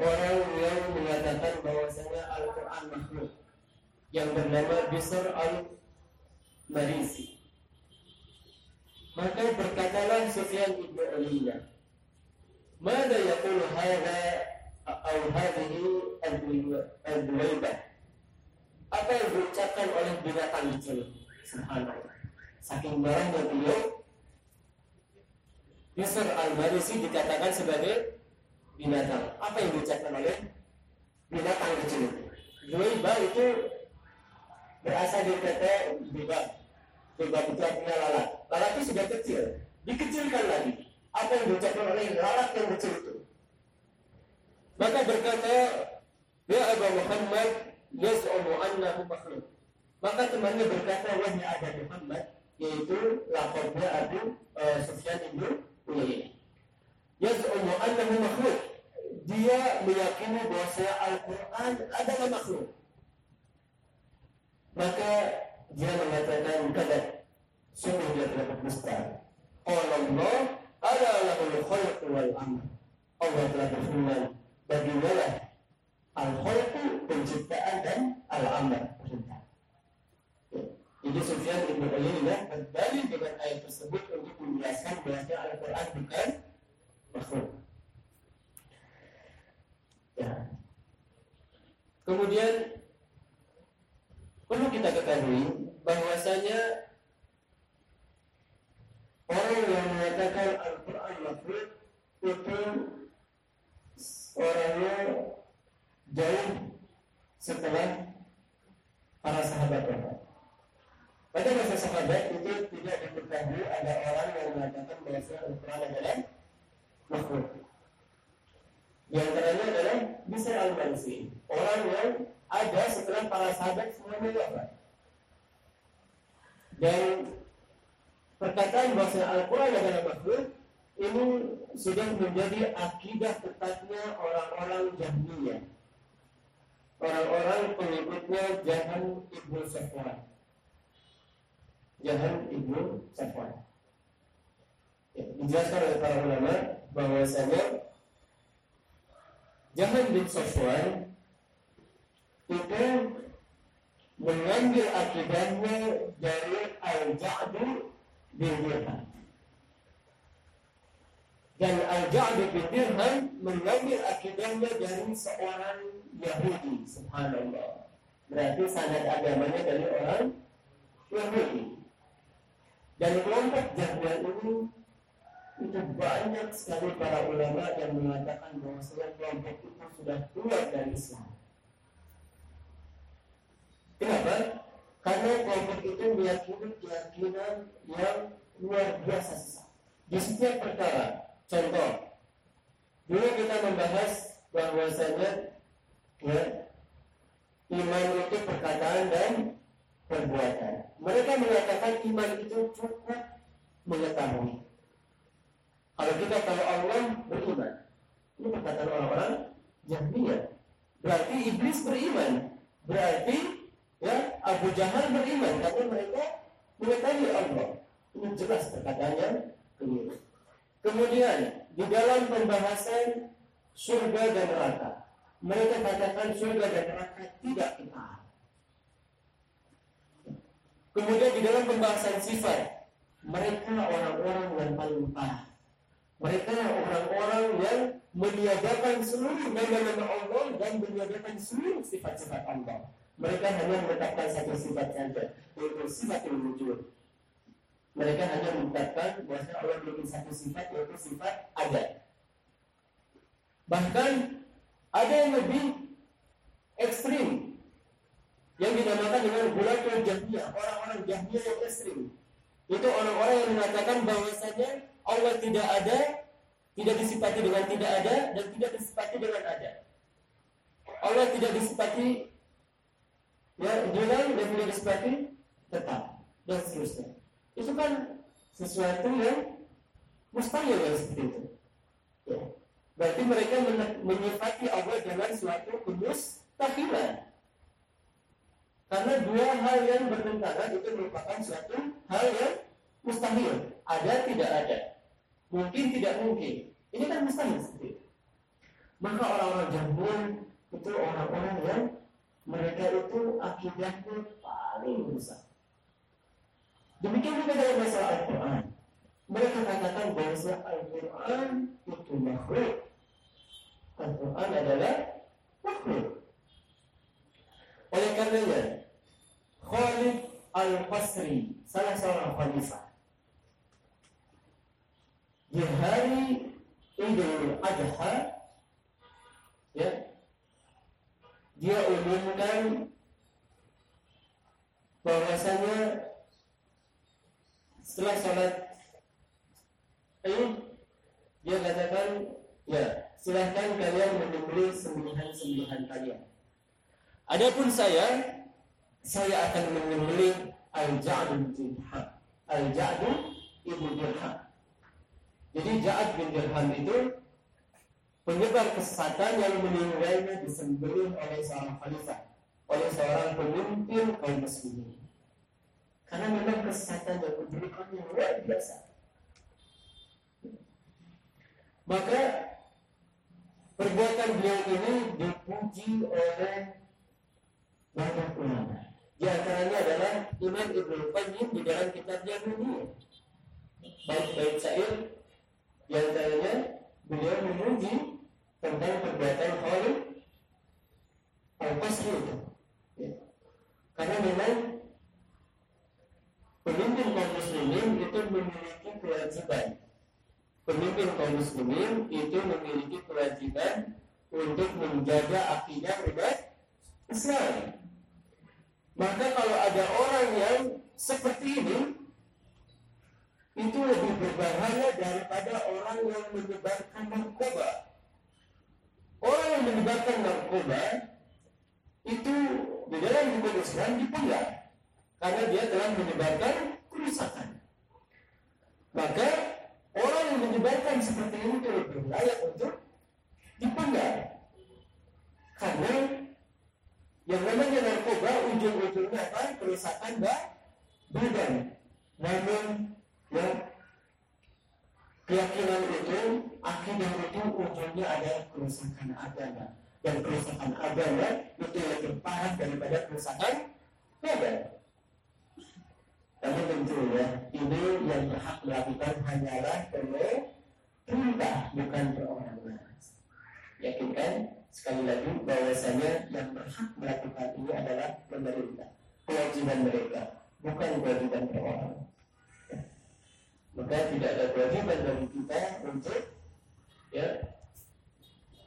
orang yang mengatakan bahwasanya Al-Quran makhluk yang bernama Bisr al-Marisi maka berkatalah Sufyan ibn Umayyah, "Mada yaqul hadha atau hadhihi al-duwaibah?" Apa yang diucapkan oleh binatang kecil? Subhanallah. Saking barangnya beliau Yusuf al-Marisi dikatakan sebagai binatang. Apa yang diucapkan oleh binatang kecil? Duwaibah itu berasal dari kata bibah Artinya lalat. Lalat itu sudah kecil. Dikecilkan lagi. Apa yang diucapkan oleh lalat yang kecil itu? Maka berkata, Ya Abu Muhammad, Yaz'umu annahu makhluk. Maka temannya berkata, Wahai Abu Muhammad, yaitu lakornya Abu uh, Sufyan ibnu Uyainah. Yaz'umu annahu makhluk. Dia meyakini bahwa Al-Quran adalah makhluk. Maka dia mengatakan kada sungguh dia telah berdusta. Allah ada lahul khalq wal amr. Allah telah berfirman bagaimana al khalq penciptaan dan al amr perintah. Jadi Sufyan Ibn Uyainah berdalil dengan ayat tersebut untuk menjelaskan bahwa Al-Quran bukan makhluk. Ya. Kemudian perlu kita ketahui bahwasanya orang yang mengatakan Al-Quran makhluk itu orangnya jauh setelah para sahabat Tuhan. Pada masa sahabat itu tidak diketahui ada orang yang mengatakan bahwa Al-Quran adalah makhluk. Yang antaranya adalah bisa al-Mansi, orang yang ada setelah para sahabat semuanya wafat. Dan perkataan bahwa Al-Quran adalah makhluk ini sudah menjadi akidah tetapnya orang-orang Jahmiyah. Orang-orang pengikutnya Jahan Ibnu Safwan. Jahan Ibnu Safwan. Ya, dijelaskan oleh para ulama bahwasanya Jahan bin Safwan itu mengambil akidahnya dari Al-Ja'du bin Dirham. Dan Al-Ja'du bin Dirham mengambil akidahnya dari seorang Yahudi. Subhanallah. Berarti sanad agamanya dari orang Yahudi. Dan kelompok Jahmiah ini itu banyak sekali para ulama yang mengatakan bahwa kelompok itu sudah keluar dari Islam. Kenapa? Karena kelompok itu meyakini keyakinan yang luar biasa sesat. Di setiap perkara, contoh, dulu kita membahas bahwasanya ya, iman itu perkataan dan perbuatan. Mereka mengatakan iman itu cukup mengetahui. Kalau kita tahu Allah beriman, ini perkataan orang-orang Jahmiyah. Berarti iblis beriman. Berarti Ya, Abu Jahal beriman karena mereka mengetahui Allah. Ini jelas perkataannya keliru. Kemudian di dalam pembahasan surga dan neraka, mereka katakan surga dan neraka tidak kekal. Kemudian di dalam pembahasan sifat, mereka orang-orang yang paling parah. Mereka orang-orang yang meniadakan seluruh nama-nama Allah dan meniadakan seluruh sifat-sifat Allah. Mereka hanya menetapkan satu sifat saja, yaitu sifat yang wujud. Mereka hanya menetapkan bahwa Allah memiliki satu sifat, yaitu sifat ada. Bahkan ada yang lebih ekstrim yang dinamakan dengan gulatul jahmiyah, orang-orang jahmiyah yang ekstrim. Itu orang-orang yang mengatakan bahwasanya Allah tidak ada, tidak disifati dengan tidak ada, dan tidak disifati dengan ada. Allah tidak disifati ya hilang dan tidak disifati tetap dan seterusnya. Itu kan sesuatu yang mustahil yang seperti itu. Ya. Berarti mereka menyifati Allah dengan suatu kemustahilan. Karena dua hal yang bertentangan itu merupakan suatu hal yang mustahil. Ada tidak ada. Mungkin tidak mungkin. Ini kan mustahil seperti itu. Maka orang-orang jambul itu orang-orang yang mereka itu akidahnya paling besar. Demikian juga dalam masalah Al-Quran. Mereka katakan bahwa Al-Quran itu makhluk. Al-Quran adalah makhluk. Oleh karenanya, Khalid Al-Qasri, salah seorang khalifah. Di hari Idul Adha, ya, dia umumkan bahwasanya setelah sholat ini dia katakan ya silahkan kalian menyembelih sembelihan-sembelihan kalian. Adapun saya saya akan menyembelih Al-Ja'd bin Dirham. Al-Ja'd ibu Dirham. Jadi Ja'ad bin Dirham itu penyebar kesesatan yang meninggalnya disembelih oleh seorang khalifah, oleh seorang pemimpin kaum muslimin. Karena memang kesesatan dan keburukan yang luar biasa. Maka perbuatan beliau ini dipuji oleh banyak ulama. Di antaranya adalah Imam Ibnu Qayyim di dalam kitabnya Nuniyah. Baik-baik syair di antaranya beliau memuji tentang perbuatan Khalid Al-Qasri itu. Ya. Karena memang pemimpin kaum muslimin itu memiliki kewajiban. Pemimpin kaum muslimin itu memiliki kewajiban untuk menjaga akidah umat Islam. Maka kalau ada orang yang seperti ini itu lebih berbahaya daripada orang yang menyebarkan narkoba. Orang yang menyebarkan narkoba itu di dalam hukum Islam dipenggal karena dia telah menyebarkan kerusakan. Maka orang yang menyebarkan seperti itu lebih layak untuk dipenggal karena yang namanya narkoba ujung-ujungnya apa? Kerusakan badan. Namun ya keyakinan itu akidah itu ujungnya ada kerusakan agama dan kerusakan agama itu lebih parah daripada kerusakan badan. Tapi tentu ya, ini yang berhak melakukan hanyalah perintah bukan perorangan. Yakinkan sekali lagi bahwasanya yang berhak melakukan ini adalah pemerintah kewajiban mereka bukan kewajiban orang ya. Maka tidak ada kewajiban bagi kita untuk ya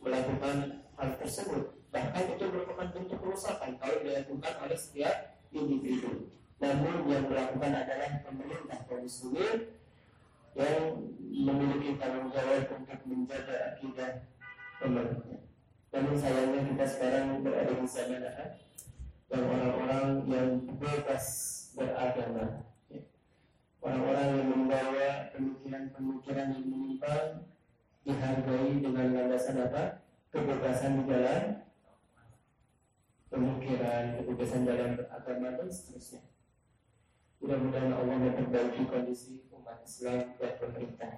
melakukan hal tersebut. Bahkan itu merupakan bentuk kerusakan kalau dilakukan oleh setiap individu. Namun yang melakukan adalah pemerintah kaum muslimin yang memiliki tanggung jawab untuk menjaga akidah pemerintah. Namun sayangnya kita sekarang berada di sana dan orang-orang yang bebas beragama. Orang-orang yang membawa pemikiran-pemikiran yang menyimpang dihargai dengan landasan apa? Kebebasan di dalam pemikiran, kebebasan dalam beragama dan seterusnya. Mudah-mudahan Allah memperbaiki kondisi umat Islam dan pemerintah.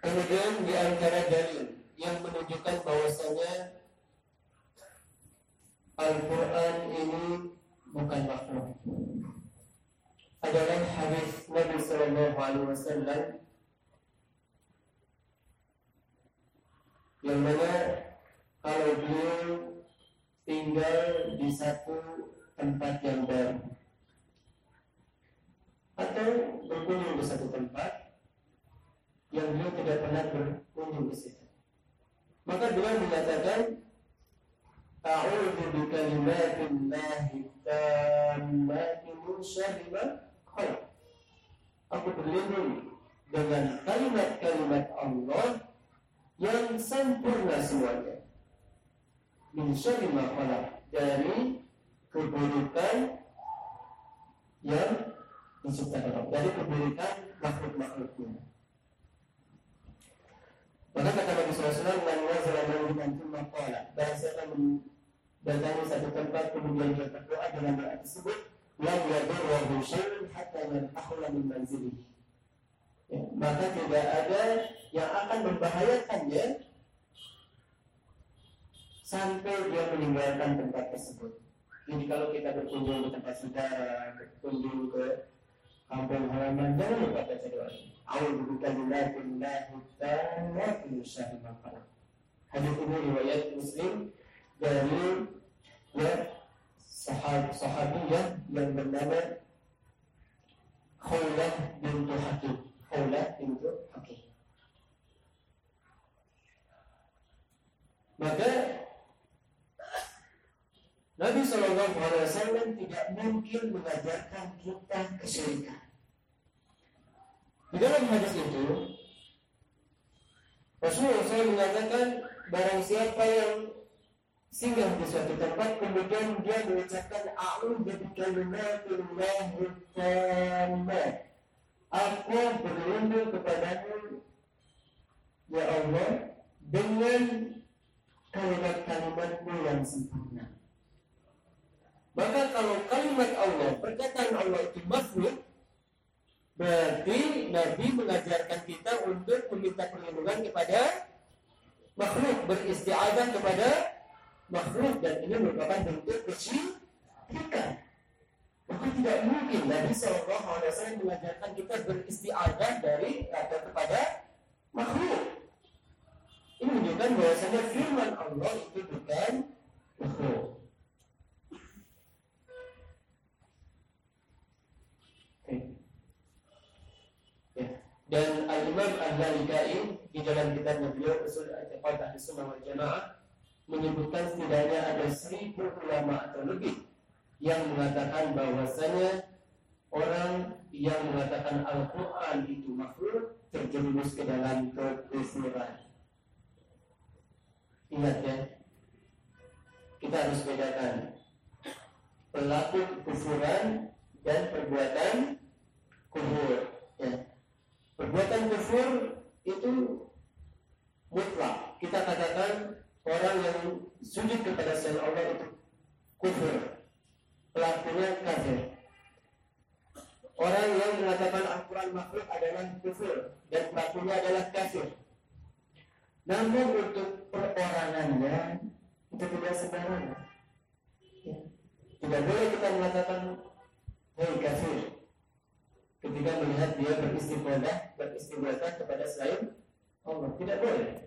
Kemudian di antara dalil yang menunjukkan bahwasanya Al-Quran ini bukan makhluk adalah hadis Nabi Sallallahu Alaihi Wasallam yang mana kalau beliau tinggal di satu tempat yang baru atau berkunjung ke satu tempat yang beliau tidak pernah berkunjung ke situ. Maka beliau mengatakan A'udzu bi kalimatillahi tammati min syarri ma khalaq. Aku berlindung dengan kalimat-kalimat Allah yang sempurna semuanya. Min syarri dari keburukan yang diciptakan Allah. Dari keburukan makhluk-makhluknya. Maka kata Nabi SAW, "Man nazala manzilan thumma qala." Barang siapa datangi satu tempat kemudian dia berdoa dengan doa tersebut lam yadurruhu syai'un hatta yantakhula min manzilihi ya, maka tidak ada yang akan membahayakannya sampai dia meninggalkan tempat tersebut. Jadi kalau kita berkunjung ke tempat saudara, berkunjung ke kampung halaman, jangan lupa baca doa. A'udzu bikalimatillahi tammati min syarri ma. Hadis ini riwayat Muslim dari ya sahab sahabiyah yang bernama Khawlah bintu Hakim. Khawlah bintu Hakim. Maka Nabi Shallallahu Alaihi Wasallam tidak mungkin mengajarkan kita kesyirikan. Di dalam hadis itu, Rasulullah SAW mengatakan barang siapa yang singgah di suatu tempat kemudian dia mengucapkan a'udzu bikalimatillahi tammat aku berlindung kepadamu ya Allah dengan kalimat-kalimatmu yang sempurna. Maka kalau kalimat Allah perkataan Allah itu makhluk berarti Nabi mengajarkan kita untuk meminta perlindungan kepada makhluk beristiadah kepada makhluk dan ini merupakan bentuk kesyirikan. Maka tidak mungkin Nabi Shallallahu Alaihi Wasallam mengajarkan kita beristiadah dari atau kepada makhluk. Ini menunjukkan bahwasanya firman Allah itu bukan makhluk. Ya. Dan Al-Imam Al-Lalikai di dalam kitabnya beliau Usul I'tiqad Ahli Sunnah wal Jamaah menyebutkan setidaknya ada seribu ulama atau lebih yang mengatakan bahwasanya orang yang mengatakan Al-Quran itu makhluk terjerumus ke dalam kekufuran. Ingat ya, kita harus bedakan pelaku kekufuran dan perbuatan kufur. Ya. Perbuatan kufur itu mutlak. Kita katakan orang yang sujud kepada selain Allah itu kufur. Pelakunya kafir. Orang yang mengatakan Al-Quran makhluk adalah kufur dan pelakunya adalah kafir. Namun untuk perorangannya itu tidak sembarangan. Ya. tidak boleh kita mengatakan hei kafir. Ketika melihat dia beristighfar beristighfar kepada selain Allah tidak boleh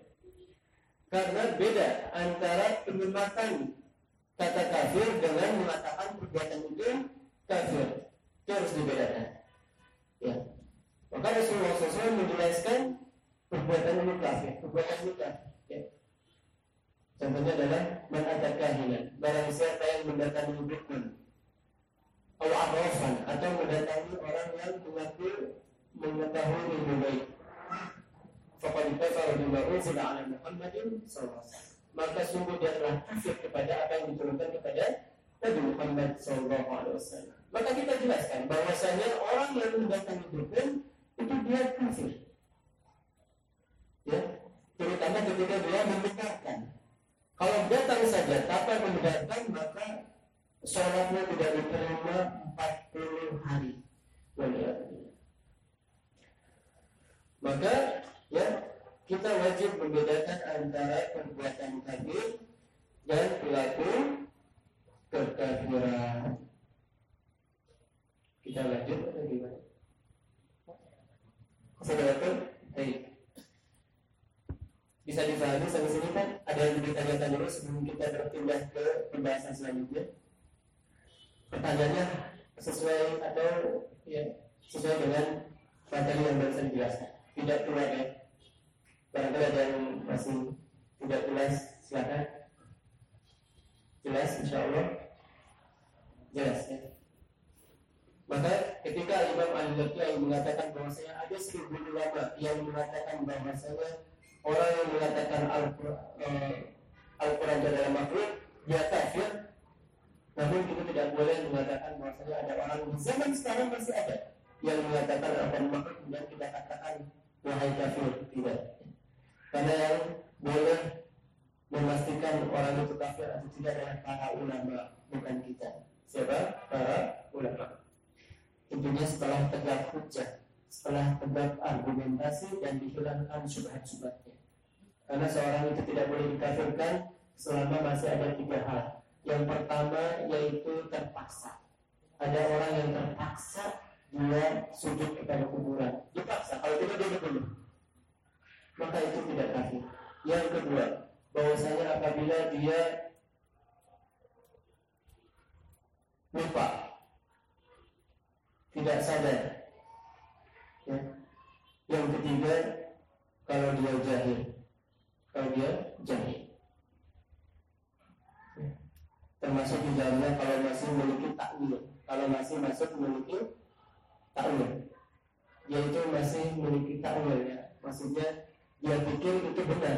karena beda antara penyematan kata kafir dengan mengatakan perbuatan itu kafir. Itu harus dibedakan. Ya. Maka Rasulullah SAW menjelaskan perbuatan ini kafir, perbuatan ini kafir. Ya. Contohnya adalah man kahinan. Barang siapa yang mendatangi dukun atau atau mendatangi orang yang mengaku mengetahui ilmu baik faqad kafara bima unzila ala Muhammadin sallallahu Maka sungguh dia telah kafir kepada apa yang diturunkan kepada Nabi Muhammad sallallahu. Maka kita jelaskan bahwasanya orang yang mendatangi dukun itu dia kafir. Ya, terutama ketika dia membenarkan. Kalau datang saja tanpa membenarkan maka sholatnya tidak diterima 40 hari. Maka ya kita wajib membedakan antara perbuatan kafir dan pelaku kekafiran. Kita lanjut atau gimana? Saudaraku, baik. Bisa dipahami sampai sini kan? Ada yang ditanyakan dulu sebelum kita berpindah ke pembahasan selanjutnya. Pertanyaannya sesuai atau ya sesuai dengan materi yang baru saya jelaskan. Tidak keluar ya. Barangkali ada yang masih tidak jelas, silakan. Jelas, insya Allah. Jelas ya. Maka ketika Imam Al-Ghazali mengatakan bahwasanya ada seribu ulama yang mengatakan bahwasanya orang yang mengatakan eh, Al-Quran uh, adalah makhluk dia kafir namun kita tidak boleh mengatakan bahwasanya ada orang di zaman sekarang masih ada yang mengatakan Al-Quran makhluk dan kita katakan wahai kafir tidak karena yang boleh memastikan orang itu kafir atau tidak adalah para ulama bukan kita siapa para ulama tentunya setelah tegak hujah setelah tegak argumentasi dan dihilangkan subhat-subhatnya karena seorang itu tidak boleh dikafirkan selama masih ada tiga hal. Yang pertama yaitu terpaksa. Ada orang yang terpaksa dia sujud kepada kuburan. Dipaksa, kalau tidak dia dibunuh. Maka itu tidak kafir. Yang kedua, bahwasanya apabila dia lupa, tidak sadar. Ya. Yang ketiga, kalau dia jahil kalau dia jahil. Termasuk di dalamnya kalau masih memiliki takwil, kalau masih masuk memiliki takwil, yaitu masih memiliki takwil ya, maksudnya dia pikir itu benar,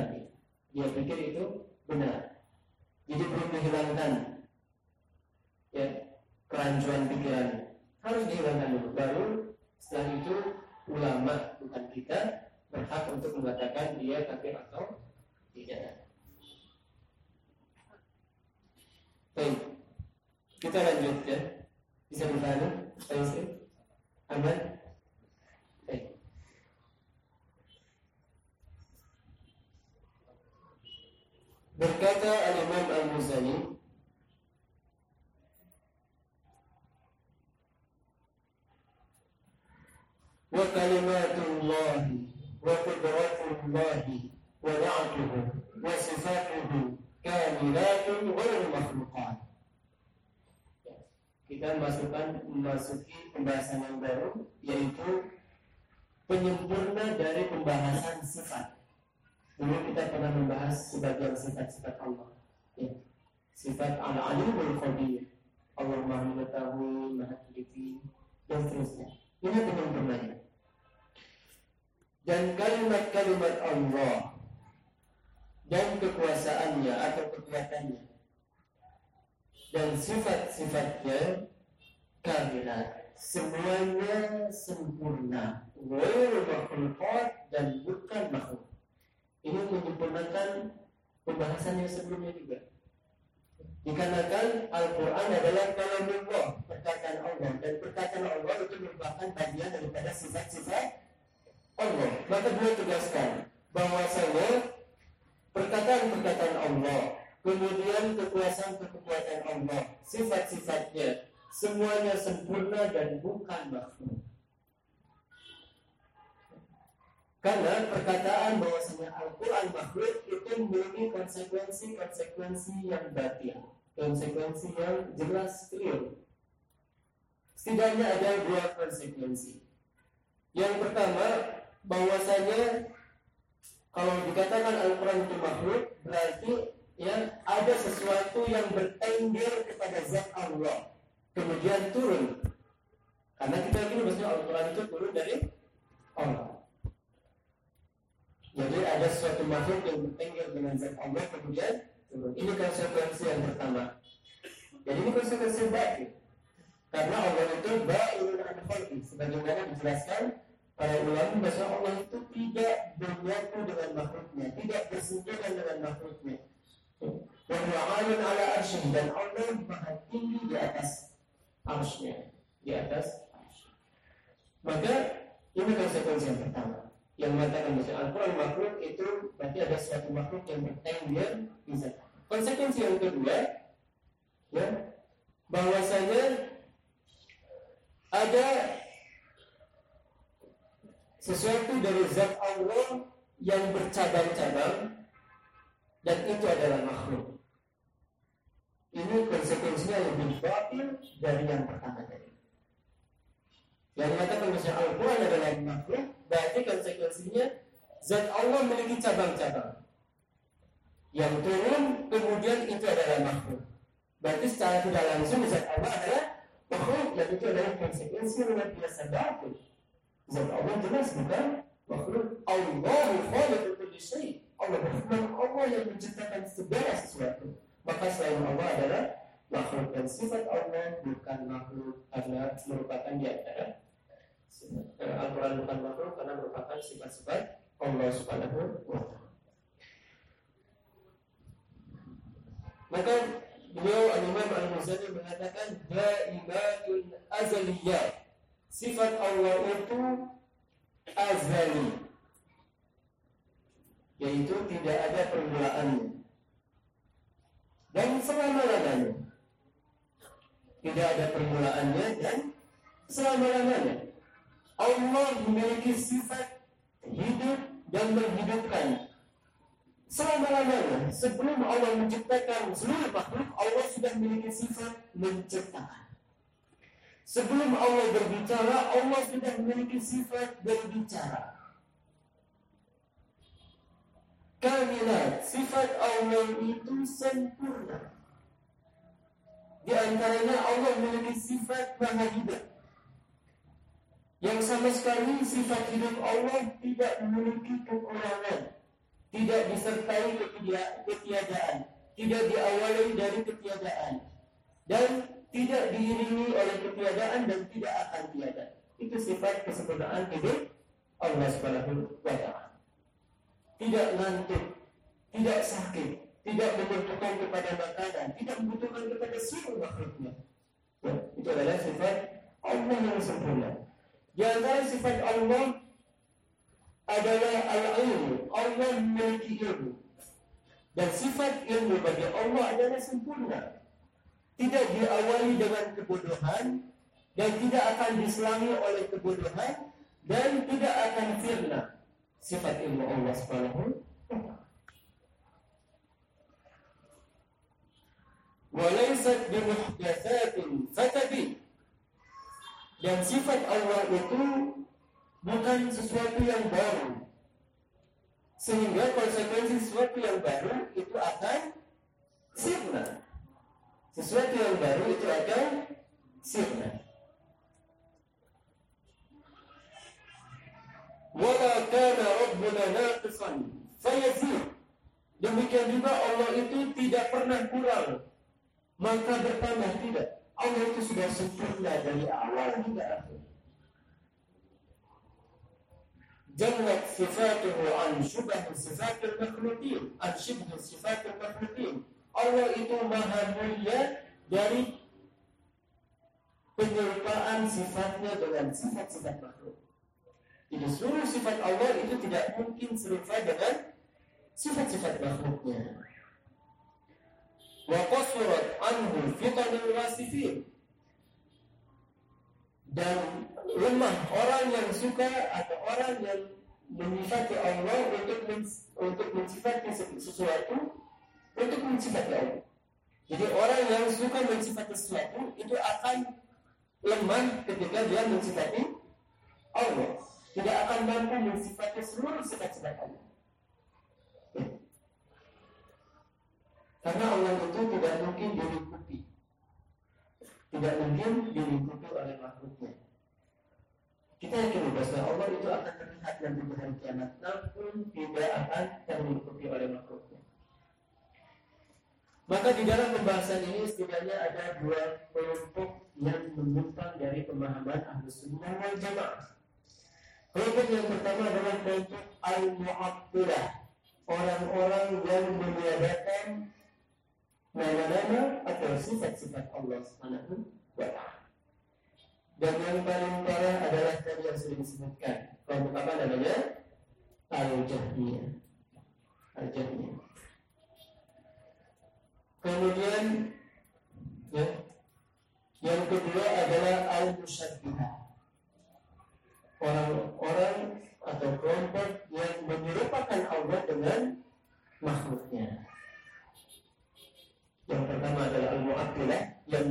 dia pikir itu benar. Jadi perlu dihilangkan ya kerancuan pikiran harus dihilangkan dulu baru setelah itu ulama bukan kita berhak untuk mengatakan dia kafir atau tidak. Baik, kita lanjut ya. Bisa bertanya, Yusuf? Aman? Baik. Berkata Al-Imam Al-Muzani Wa kalimatullah wa qudratullahi wa na'atuhu wa sifatuhu kamilatun ghairu makhluqat. Kita masukkan memasuki pembahasan yang baru yaitu penyempurna dari pembahasan sifat. Dulu kita pernah membahas sebagian sifat-sifat Allah. Ya. Sifat al-alimul khabir. Allah Maha mengetahui, Maha teliti dan seterusnya. Ini penyempurnanya. Dan kalimat-kalimat Allah dan kekuasaannya atau kekuatannya dan sifat-sifatnya kamilat semuanya sempurna dan bukan makhluk ini menyempurnakan pembahasan yang sebelumnya juga. Dikarenakan Al-Quran adalah kalamullah perkataan Allah. Dan perkataan Allah itu merupakan bagian daripada sifat-sifat Allah. Maka beliau tegaskan bahwasanya perkataan-perkataan Allah, kemudian kekuasaan-kekuasaan Allah, sifat-sifatnya, semuanya sempurna dan bukan makhluk. Karena perkataan bahwasanya Al-Quran makhluk itu memiliki konsekuensi-konsekuensi yang batin, konsekuensi yang jelas clear. Setidaknya ada dua konsekuensi. Yang pertama, bahwasanya kalau dikatakan Al-Quran itu makhluk, berarti ya ada sesuatu yang bertengger kepada zat Allah, kemudian turun. Karena kita ini maksudnya Al-Quran itu turun dari Allah. Jadi ada sesuatu makhluk yang bertengger dengan zat Allah, kemudian turun. Ini konsekuensi yang pertama. Jadi ini konsekuensi baik. Karena Allah itu ba'ilun an sebagaimana dijelaskan para ulama bahwa Allah itu tidak bernyatu dengan makhluknya, tidak bersentuhan dengan makhluknya. Bahwa ala arsyih dan Allah maha tinggi di atas arshnya, di atas arsh. Maka ini konsekuensi yang pertama. Yang mengatakan misalnya Al-Quran makhluk itu berarti ada suatu makhluk yang bertanya dia bisa. Konsekuensi yang kedua, ya, bahwasanya ada sesuatu dari zat Allah yang bercabang-cabang dan itu adalah makhluk. Ini konsekuensinya lebih batil dari yang pertama tadi. Yang mengatakan misalnya Al-Quran adalah makhluk, berarti konsekuensinya zat Allah memiliki cabang-cabang. Yang turun kemudian itu adalah makhluk. Berarti secara tidak langsung zat Allah adalah makhluk dan itu adalah konsekuensi luar biasa batil. Zat Allah jelas bukan makhluk. Allah khaliqu kulli. Allah berfirman Allah yang menciptakan segala sesuatu. Maka selain Allah adalah makhluk dan sifat Allah bukan makhluk karena merupakan di antara Al-Quran bukan makhluk karena merupakan sifat-sifat Allah Subhanahu wa taala. Maka beliau Al-Imam Al-Muzani mengatakan daimatun azaliyah. Sifat Allah itu azali. Yaitu tidak ada permulaannya. Dan selama-lamanya. Tidak ada permulaannya dan selama-lamanya. Allah memiliki sifat hidup dan menghidupkan. Selama-lamanya sebelum Allah menciptakan seluruh makhluk Allah sudah memiliki sifat menciptakan. Sebelum Allah berbicara Allah sudah memiliki sifat berbicara. Kamilat sifat Allah itu sempurna. Di antaranya Allah memiliki sifat hidup yang sama sekali sifat hidup Allah tidak memiliki kekurangan tidak disertai ketiadaan, tidak diawali dari ketiadaan, dan tidak diiringi oleh ketiadaan dan tidak akan tiada. Itu sifat kesempurnaan hidup Allah Subhanahu wa taala. Tidak ngantuk, tidak sakit, tidak membutuhkan kepada makanan, tidak membutuhkan kepada seluruh makhluknya. Ya, itu adalah sifat Allah yang sempurna. Di antara sifat Allah adalah al-ilmu. Allah memiliki ilmu. Dan sifat ilmu bagi Allah adalah sempurna. Tidak diawali dengan kebodohan dan tidak akan diselangi oleh kebodohan dan tidak akan firna. Sifat ilmu Allah Subhanahu Walaysat bimuhdatsatin fatabi. Dan sifat Allah itu bukan sesuatu yang baru. Sehingga konsekuensi sesuatu yang baru itu akan sirna. Sesuatu yang baru itu akan sirna. Wala kana rabbuna naqisan fayazid. Demikian juga Allah itu tidak pernah kurang maka bertambah tidak. Allah itu sudah sempurna dari awal hingga akhir. جلت صفاته عن شبه صفات المخلوقين عن شبه صفات المخلوقين Allah itu maha mulia dari penyerupaan sifatnya dengan sifat-sifat makhluk. Jadi seluruh sifat Allah itu tidak mungkin serupa dengan sifat-sifat makhluknya. Wa qasurat anhu fitanul wasifin. Dan lemah orang yang suka atau orang yang menyifati Allah untuk untuk mensifati sesuatu untuk mensifati Allah. Jadi orang yang suka mensifati sesuatu itu akan lemah ketika dia mensifati Allah. Tidak akan mampu mensifati seluruh sifat-sifat Allah. Ya. Karena Allah itu tidak mungkin dilingkupi. Tidak mungkin dilingkupi oleh makhluknya. Kita yakin bahwa Allah itu akan terlihat nanti di hari kiamat, namun tidak akan terlingkupi oleh makhluknya. Maka di dalam pembahasan ini setidaknya ada dua kelompok yang menyimpang dari pemahaman ahlus sunnah wal jamaah. Kelompok yang pertama adalah kelompok al-mu'abdilah, orang-orang yang meniadakan nama-nama atau sifat-sifat Allah Subhanahu wa taala. Dan yang paling parah adalah tadi yang sudah disebutkan. Kelompok apa namanya? Al-Jahmiyah. Al-Jahmiyah. Kemudian ya, yang kedua adalah al-musyabbihah. Orang-orang atau kelompok yang menyerupakan Allah dengan makhluknya. Yang pertama adalah al-mu'attilah yang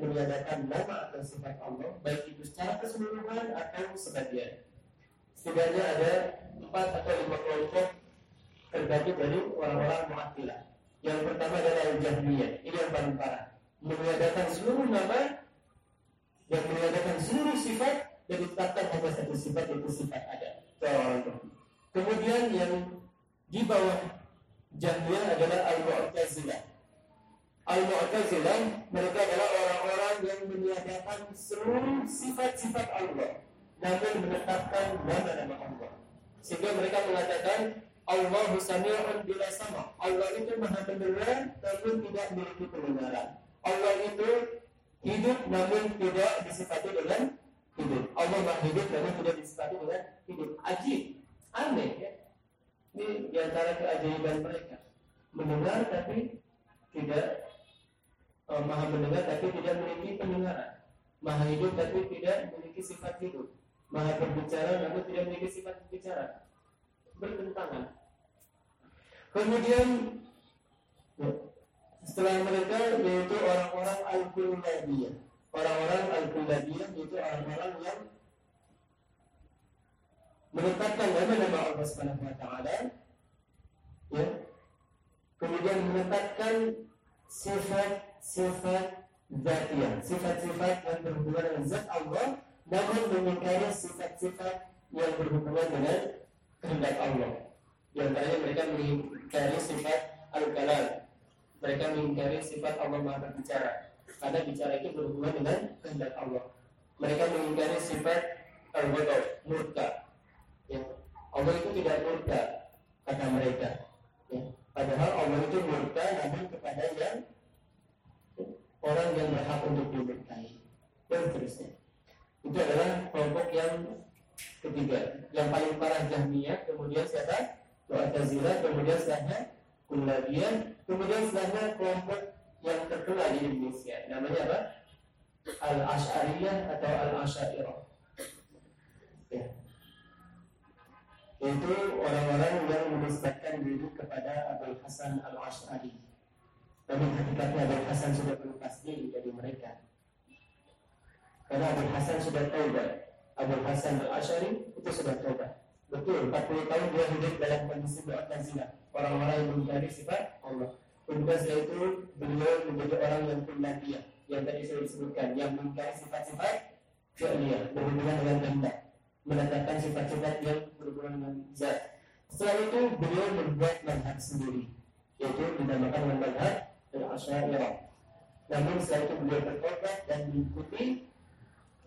meniadakan nama atau sifat Allah baik itu secara keseluruhan atau sebagian. Setidaknya ada empat atau lima kelompok terbagi dari orang-orang mu'attilah. Yang pertama adalah al-jahmiyah. Ini yang paling parah. Meniadakan seluruh nama yang meniadakan seluruh sifat dan ditetapkan hanya satu sifat yaitu sifat ada. Kemudian yang di bawah jahmiyah adalah al-mu'tazilah Al-Mu'tazilah mereka adalah orang-orang yang meniadakan seluruh sifat-sifat Allah namun menetapkan nama-nama Allah. Sehingga mereka mengatakan Allah sami'un bila sama. Allah itu maha mendengar namun tidak memiliki pendengaran. Allah itu hidup namun tidak disifati dengan hidup. Allah maha hidup namun tidak disifati dengan hidup. Ajib, aneh ya. Ini di antara keajaiban mereka. Mendengar tapi tidak uh, maha mendengar tapi tidak memiliki pendengaran. Maha hidup tapi tidak memiliki sifat hidup. Maha berbicara namun tidak memiliki sifat berbicara. Bertentangan. Kemudian setelah mereka yaitu orang-orang al-kullabiyah orang-orang al-kullabiyah yaitu orang-orang yang menetapkan nama-nama Allah Subhanahu wa taala ya. Kemudian menetapkan sifat sifat zatiyah, sifat-sifat yang berhubungan dengan zat Allah, namun mengingkari sifat-sifat yang berhubungan dengan kehendak Allah. Di antaranya mereka mengingkari sifat al-kalam. Mereka mengingkari sifat Allah Maha berbicara. Karena bicara itu berhubungan dengan kehendak Allah. Mereka mengingkari sifat al-ghadab, murka. Ya. Allah itu tidak murka, kata mereka. Ya. Padahal Allah itu murka namun kepada yang orang yang berhak untuk dimurkai dan seterusnya. Itu adalah kelompok yang ketiga. Yang paling parah Jahmiyah, kemudian siapa? Mu'tazilah, kemudian setelahnya Kullabiyah, kemudian setelahnya kelompok yang terkenal di Indonesia. Namanya apa? Al-Ash'ariyah atau Al-Ash'ariyah. Ya. Itu orang-orang yang menisbatkan diri kepada Abdul Hasan Al-Ash'ari namun hakikatnya Abu Hasan sudah berlepas diri dari mereka. Karena Abu Hasan sudah taubat. Abu Hasan al-Ashari itu sudah taubat. Betul, 40 tahun dia hidup dalam kondisi Mu'tazilah. Orang-orang yang mengingkari sifat Allah. Kemudian setelah itu beliau menjadi orang yang kullabiyah yang tadi sudah disebutkan, yang mengingkari sifat-sifat fi'liyah berhubungan dengan kehendak, menetapkan sifat-sifat yang berhubungan dengan zat. Setelah itu beliau membuat manhaj sendiri, yaitu dinamakan manhaj al-Asy'ariyah. Namun setelah itu beliau bertobat dan mengikuti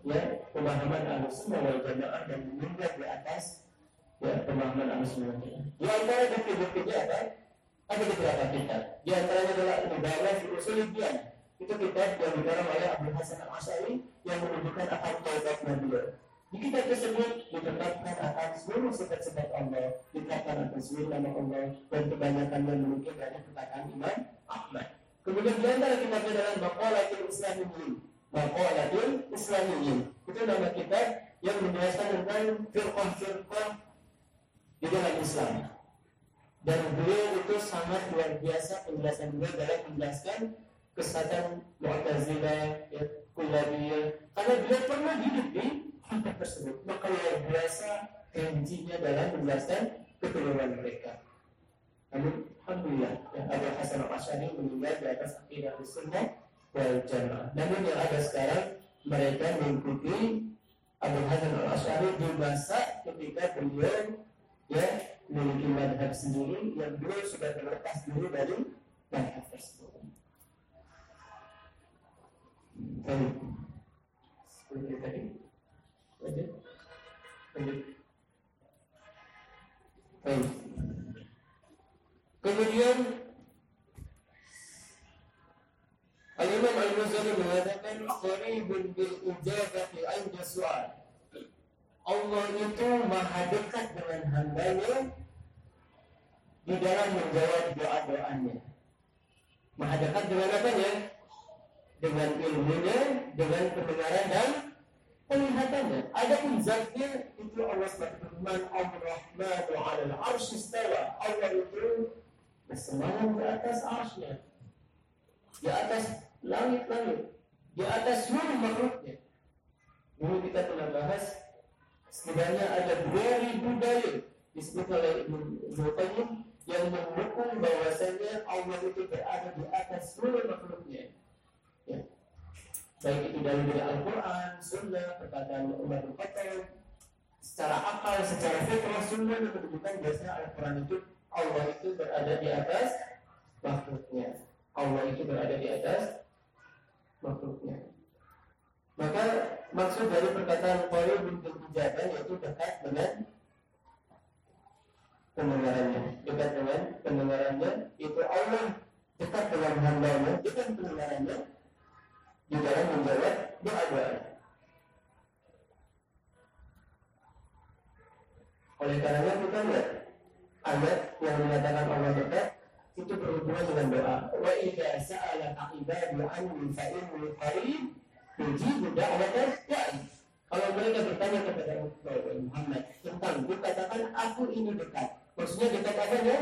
ya pemahaman Ahlussunnah wal Jamaah dan meninggal di atas ya pemahaman Ahlussunnah wal Jamaah. Di antara bukti-buktinya apa? Ada beberapa kitab. Di antaranya adalah Mubarak fi Usuliddian. Itu kitab yang dikarang oleh Abu Hasan Al-Asy'ari yang menunjukkan akan taubatnya beliau. Di kitab tersebut ditetapkan akan seluruh sifat-sifat Allah, ditetapkan akan seluruh nama Allah, dan kebanyakan yang mungkin dari katakan Imam Ahmad. Kemudian di antara kitabnya adalah Maqalatul Islamiyyin. Maqalatul Islamiyyin. Itu nama kitab yang menjelaskan tentang firqah-firqah di dalam Islam. Dan beliau itu sangat luar biasa penjelasan beliau dalam menjelaskan kesatuan Mu'tazilah, ya, Kullabiyah. Karena beliau pernah hidup di tempat tersebut. Maka luar biasa kejinya dalam menjelaskan keturunan mereka. Namun Alhamdulillah yang ada Hasan al-Asyari meninggal di atas akidah sunnah wal jamaah. Namun yang ada sekarang mereka mengikuti Abu Hasan al-Asyari di masa ketika beliau ya memiliki madhab sendiri yang beliau sudah terlepas dulu dari madhab tersebut. Baik. Seperti tadi. Lanjut. Lanjut. Baik. Kemudian Al-Imam Al-Ghazali mengatakan qaribun bil ijazati 'inda su'al. Allah itu maha dekat dengan hambanya di dalam menjawab doa-doanya. Maha dekat dengan apa ya? Dengan ilmunya, dengan pendengaran dan penglihatannya. Adapun zatnya itu Allah berfirman Ar-Rahmanu 'alal 'arsy istawa. Allah itu bersemayam di atas arsy Di atas langit-langit, di atas seluruh makhluknya. Dulu kita pernah bahas setidaknya ada 2000 dalil disebut oleh Ibnu Qayyim yang mendukung bahwasanya Allah itu berada di atas seluruh makhluknya. Ya. Baik itu dari dari Al-Quran, Sunnah, perkataan Umar bin secara akal, secara fitrah Sunnah menunjukkan biasanya Al-Quran itu Allah itu berada di atas makhluknya. Allah itu berada di atas makhluknya. Maka maksud dari perkataan qarib untuk ijabah yaitu dekat dengan pendengarannya. Dekat dengan pendengarannya itu Allah dekat dengan hambanya dengan pendengarannya di dalam menjawab doa-doa. Oleh karenanya kita lihat ayat yang mengatakan Allah dekat itu berhubungan dengan doa. Wa idza sa'alaka ibadi anni fa inni qarib ujibu da'wata da'i. Kalau mereka bertanya kepada Muhammad tentang katakan aku ini dekat. Maksudnya dekat apa ya?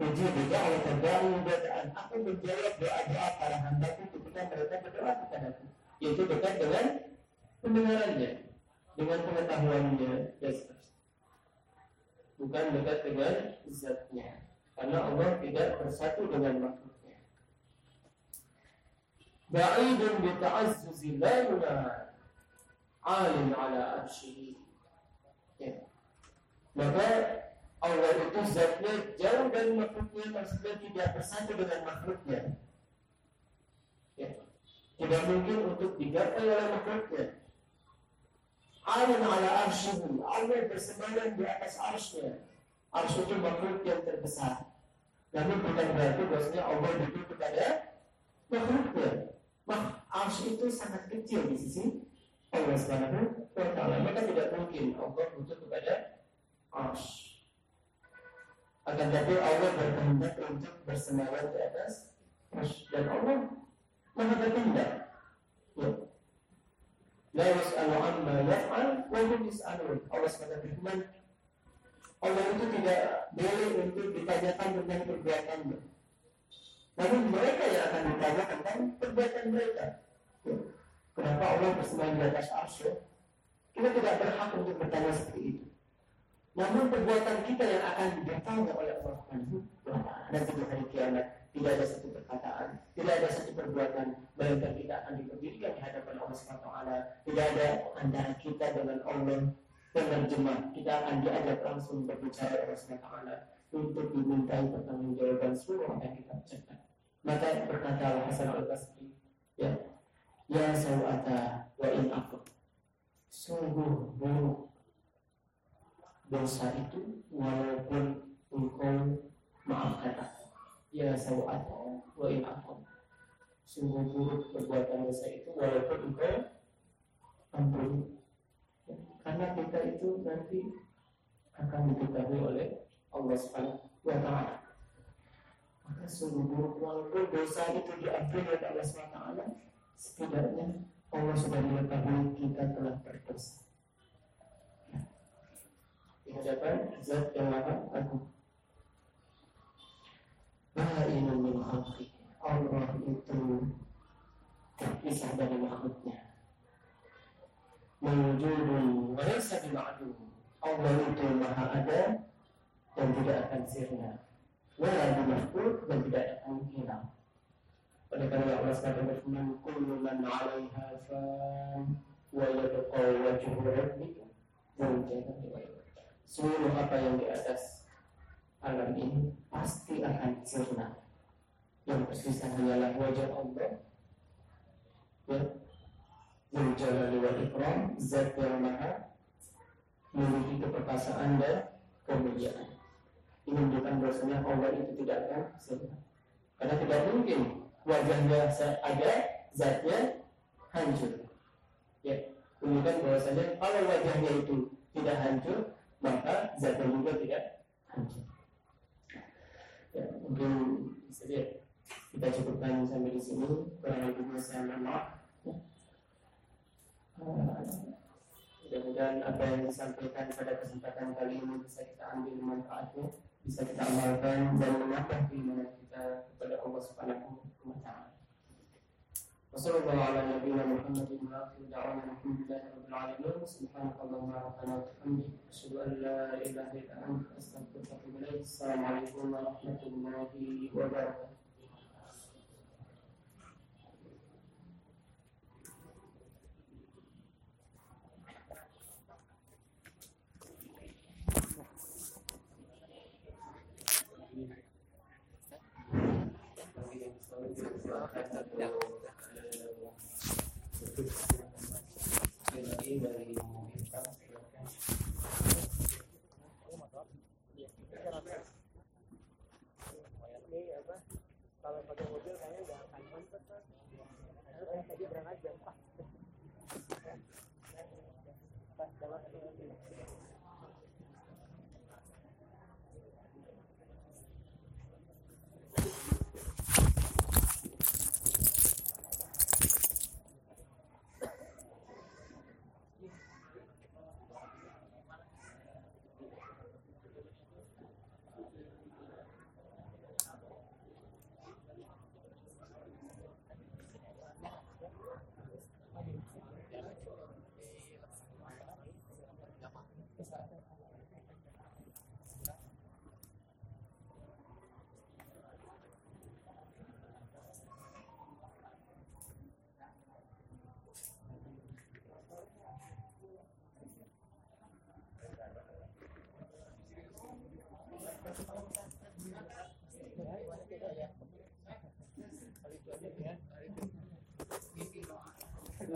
Ujibu da'wata da'i dan aku menjawab doa-doa para hambaku ketika mereka berdoa kepadaku. Yaitu dekat dengan pendengarannya, dengan pengetahuannya dan Bukan dekat dengan zatnya. Karena Allah tidak bersatu dengan makhluknya. Ba'idun bita'azzuzi la yunahar alim ala arsyihi. Ya. Maka Allah itu zatnya jauh dari makhluknya maksudnya tidak bersatu dengan makhluknya. Ya. Tidak mungkin untuk digapai oleh makhluknya. Alim ala arsyihi. Allah bersemayam di atas arsnya. Ars itu makhluk yang terbesar. Namun bukan berarti bahwasanya Allah butuh kepada makhluknya. Mak ars itu sangat kecil di sisi Allah Subhanahu wa taala. Maka tidak mungkin Allah butuh kepada ars. Akan tapi Allah berkehendak untuk bersemayam di atas ars dan Allah maha berkehendak. Ya. La yas'alu amma yaf'al wa hum yas'alun. Allah SWT berfirman, Allah itu tidak boleh untuk ditanyakan tentang perbuatannya. Namun mereka yang akan ditanya tentang perbuatan mereka. Kenapa Allah bersemayam di atas arsy? Kita tidak berhak untuk bertanya seperti itu. Namun perbuatan kita yang akan ditanya oleh Allah Subhanahu nanti di hari kiamat tidak ada satu perkataan, tidak ada satu perbuatan, melainkan kita akan diberdirikan di hadapan Allah Subhanahu Tidak ada antara kita dengan Allah penerjemah kita akan diajak langsung berbicara Allah untuk dimintai pertanggungjawaban apa yang kita ucapkan. Maka berkata Allah Hasan al Basri, ya, ya sawata wa in aku, sungguh buruk dosa itu walaupun engkau maafkan aku. Ya sawata wa in aku, sungguh buruk perbuatan dosa itu walaupun engkau ampuni karena kita itu nanti akan diketahui oleh Allah Subhanahu wa taala. Maka sungguh buruk walaupun dosa itu diampuni oleh Allah Subhanahu wa taala, setidaknya Allah sudah mengetahui kita telah berdosa. Ya. Di hadapan zat yang maha agung. Ba'inun min khalqi. Allah itu terpisah dari makhluknya. Mewujudun walaysa bima'dum. Allah itu maha ada dan tidak akan sirna. Wala bimafkud dan tidak akan hilang. Oleh karena Allah SWT berfirman kullu man 'alaiha fan wa yabqa wajhu rabbika. Seluruh apa yang di atas alam ini pasti akan sirna yang tersisa hanyalah wajah Allah ya Zul Jalali wal Ikram Zat yang maha memiliki keperkasaan dan kemuliaan. Ini menunjukkan bahwasanya Allah itu tidak akan sempurna. Karena tidak mungkin wajahnya ada zatnya hancur. Ya, menunjukkan bahwasanya kalau wajahnya itu tidak hancur maka zatnya juga tidak hancur ya, mungkin saja kita cukupkan sampai di sini. Kurang lebihnya saya mohon maaf mudah-mudahan apa yang disampaikan pada kesempatan kali ini bisa kita ambil manfaatnya bisa kita amalkan dan menambah keimanan kita kepada Allah Subhanahu wa taala وصلى الله على نبينا محمد واخر دعوانا الحمد لله رب العالمين. سبحانك اللهم ربنا وبحمدك أشهد أن لا إله إلا أنت أستغفرك إليك. السلام عليكم ورحمة الله وبركاته. kalau pakai mobil kayaknya udah akan kan. Tadi berangkat jam 4.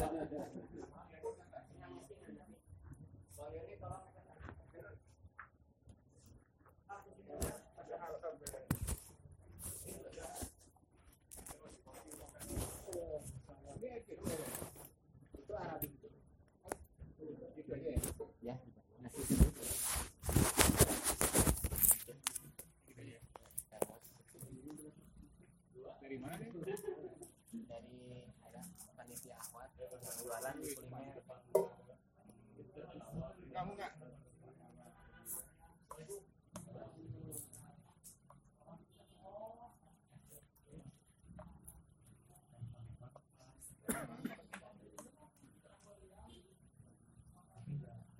Dari ada panitia akhwat yang jualan di kuliner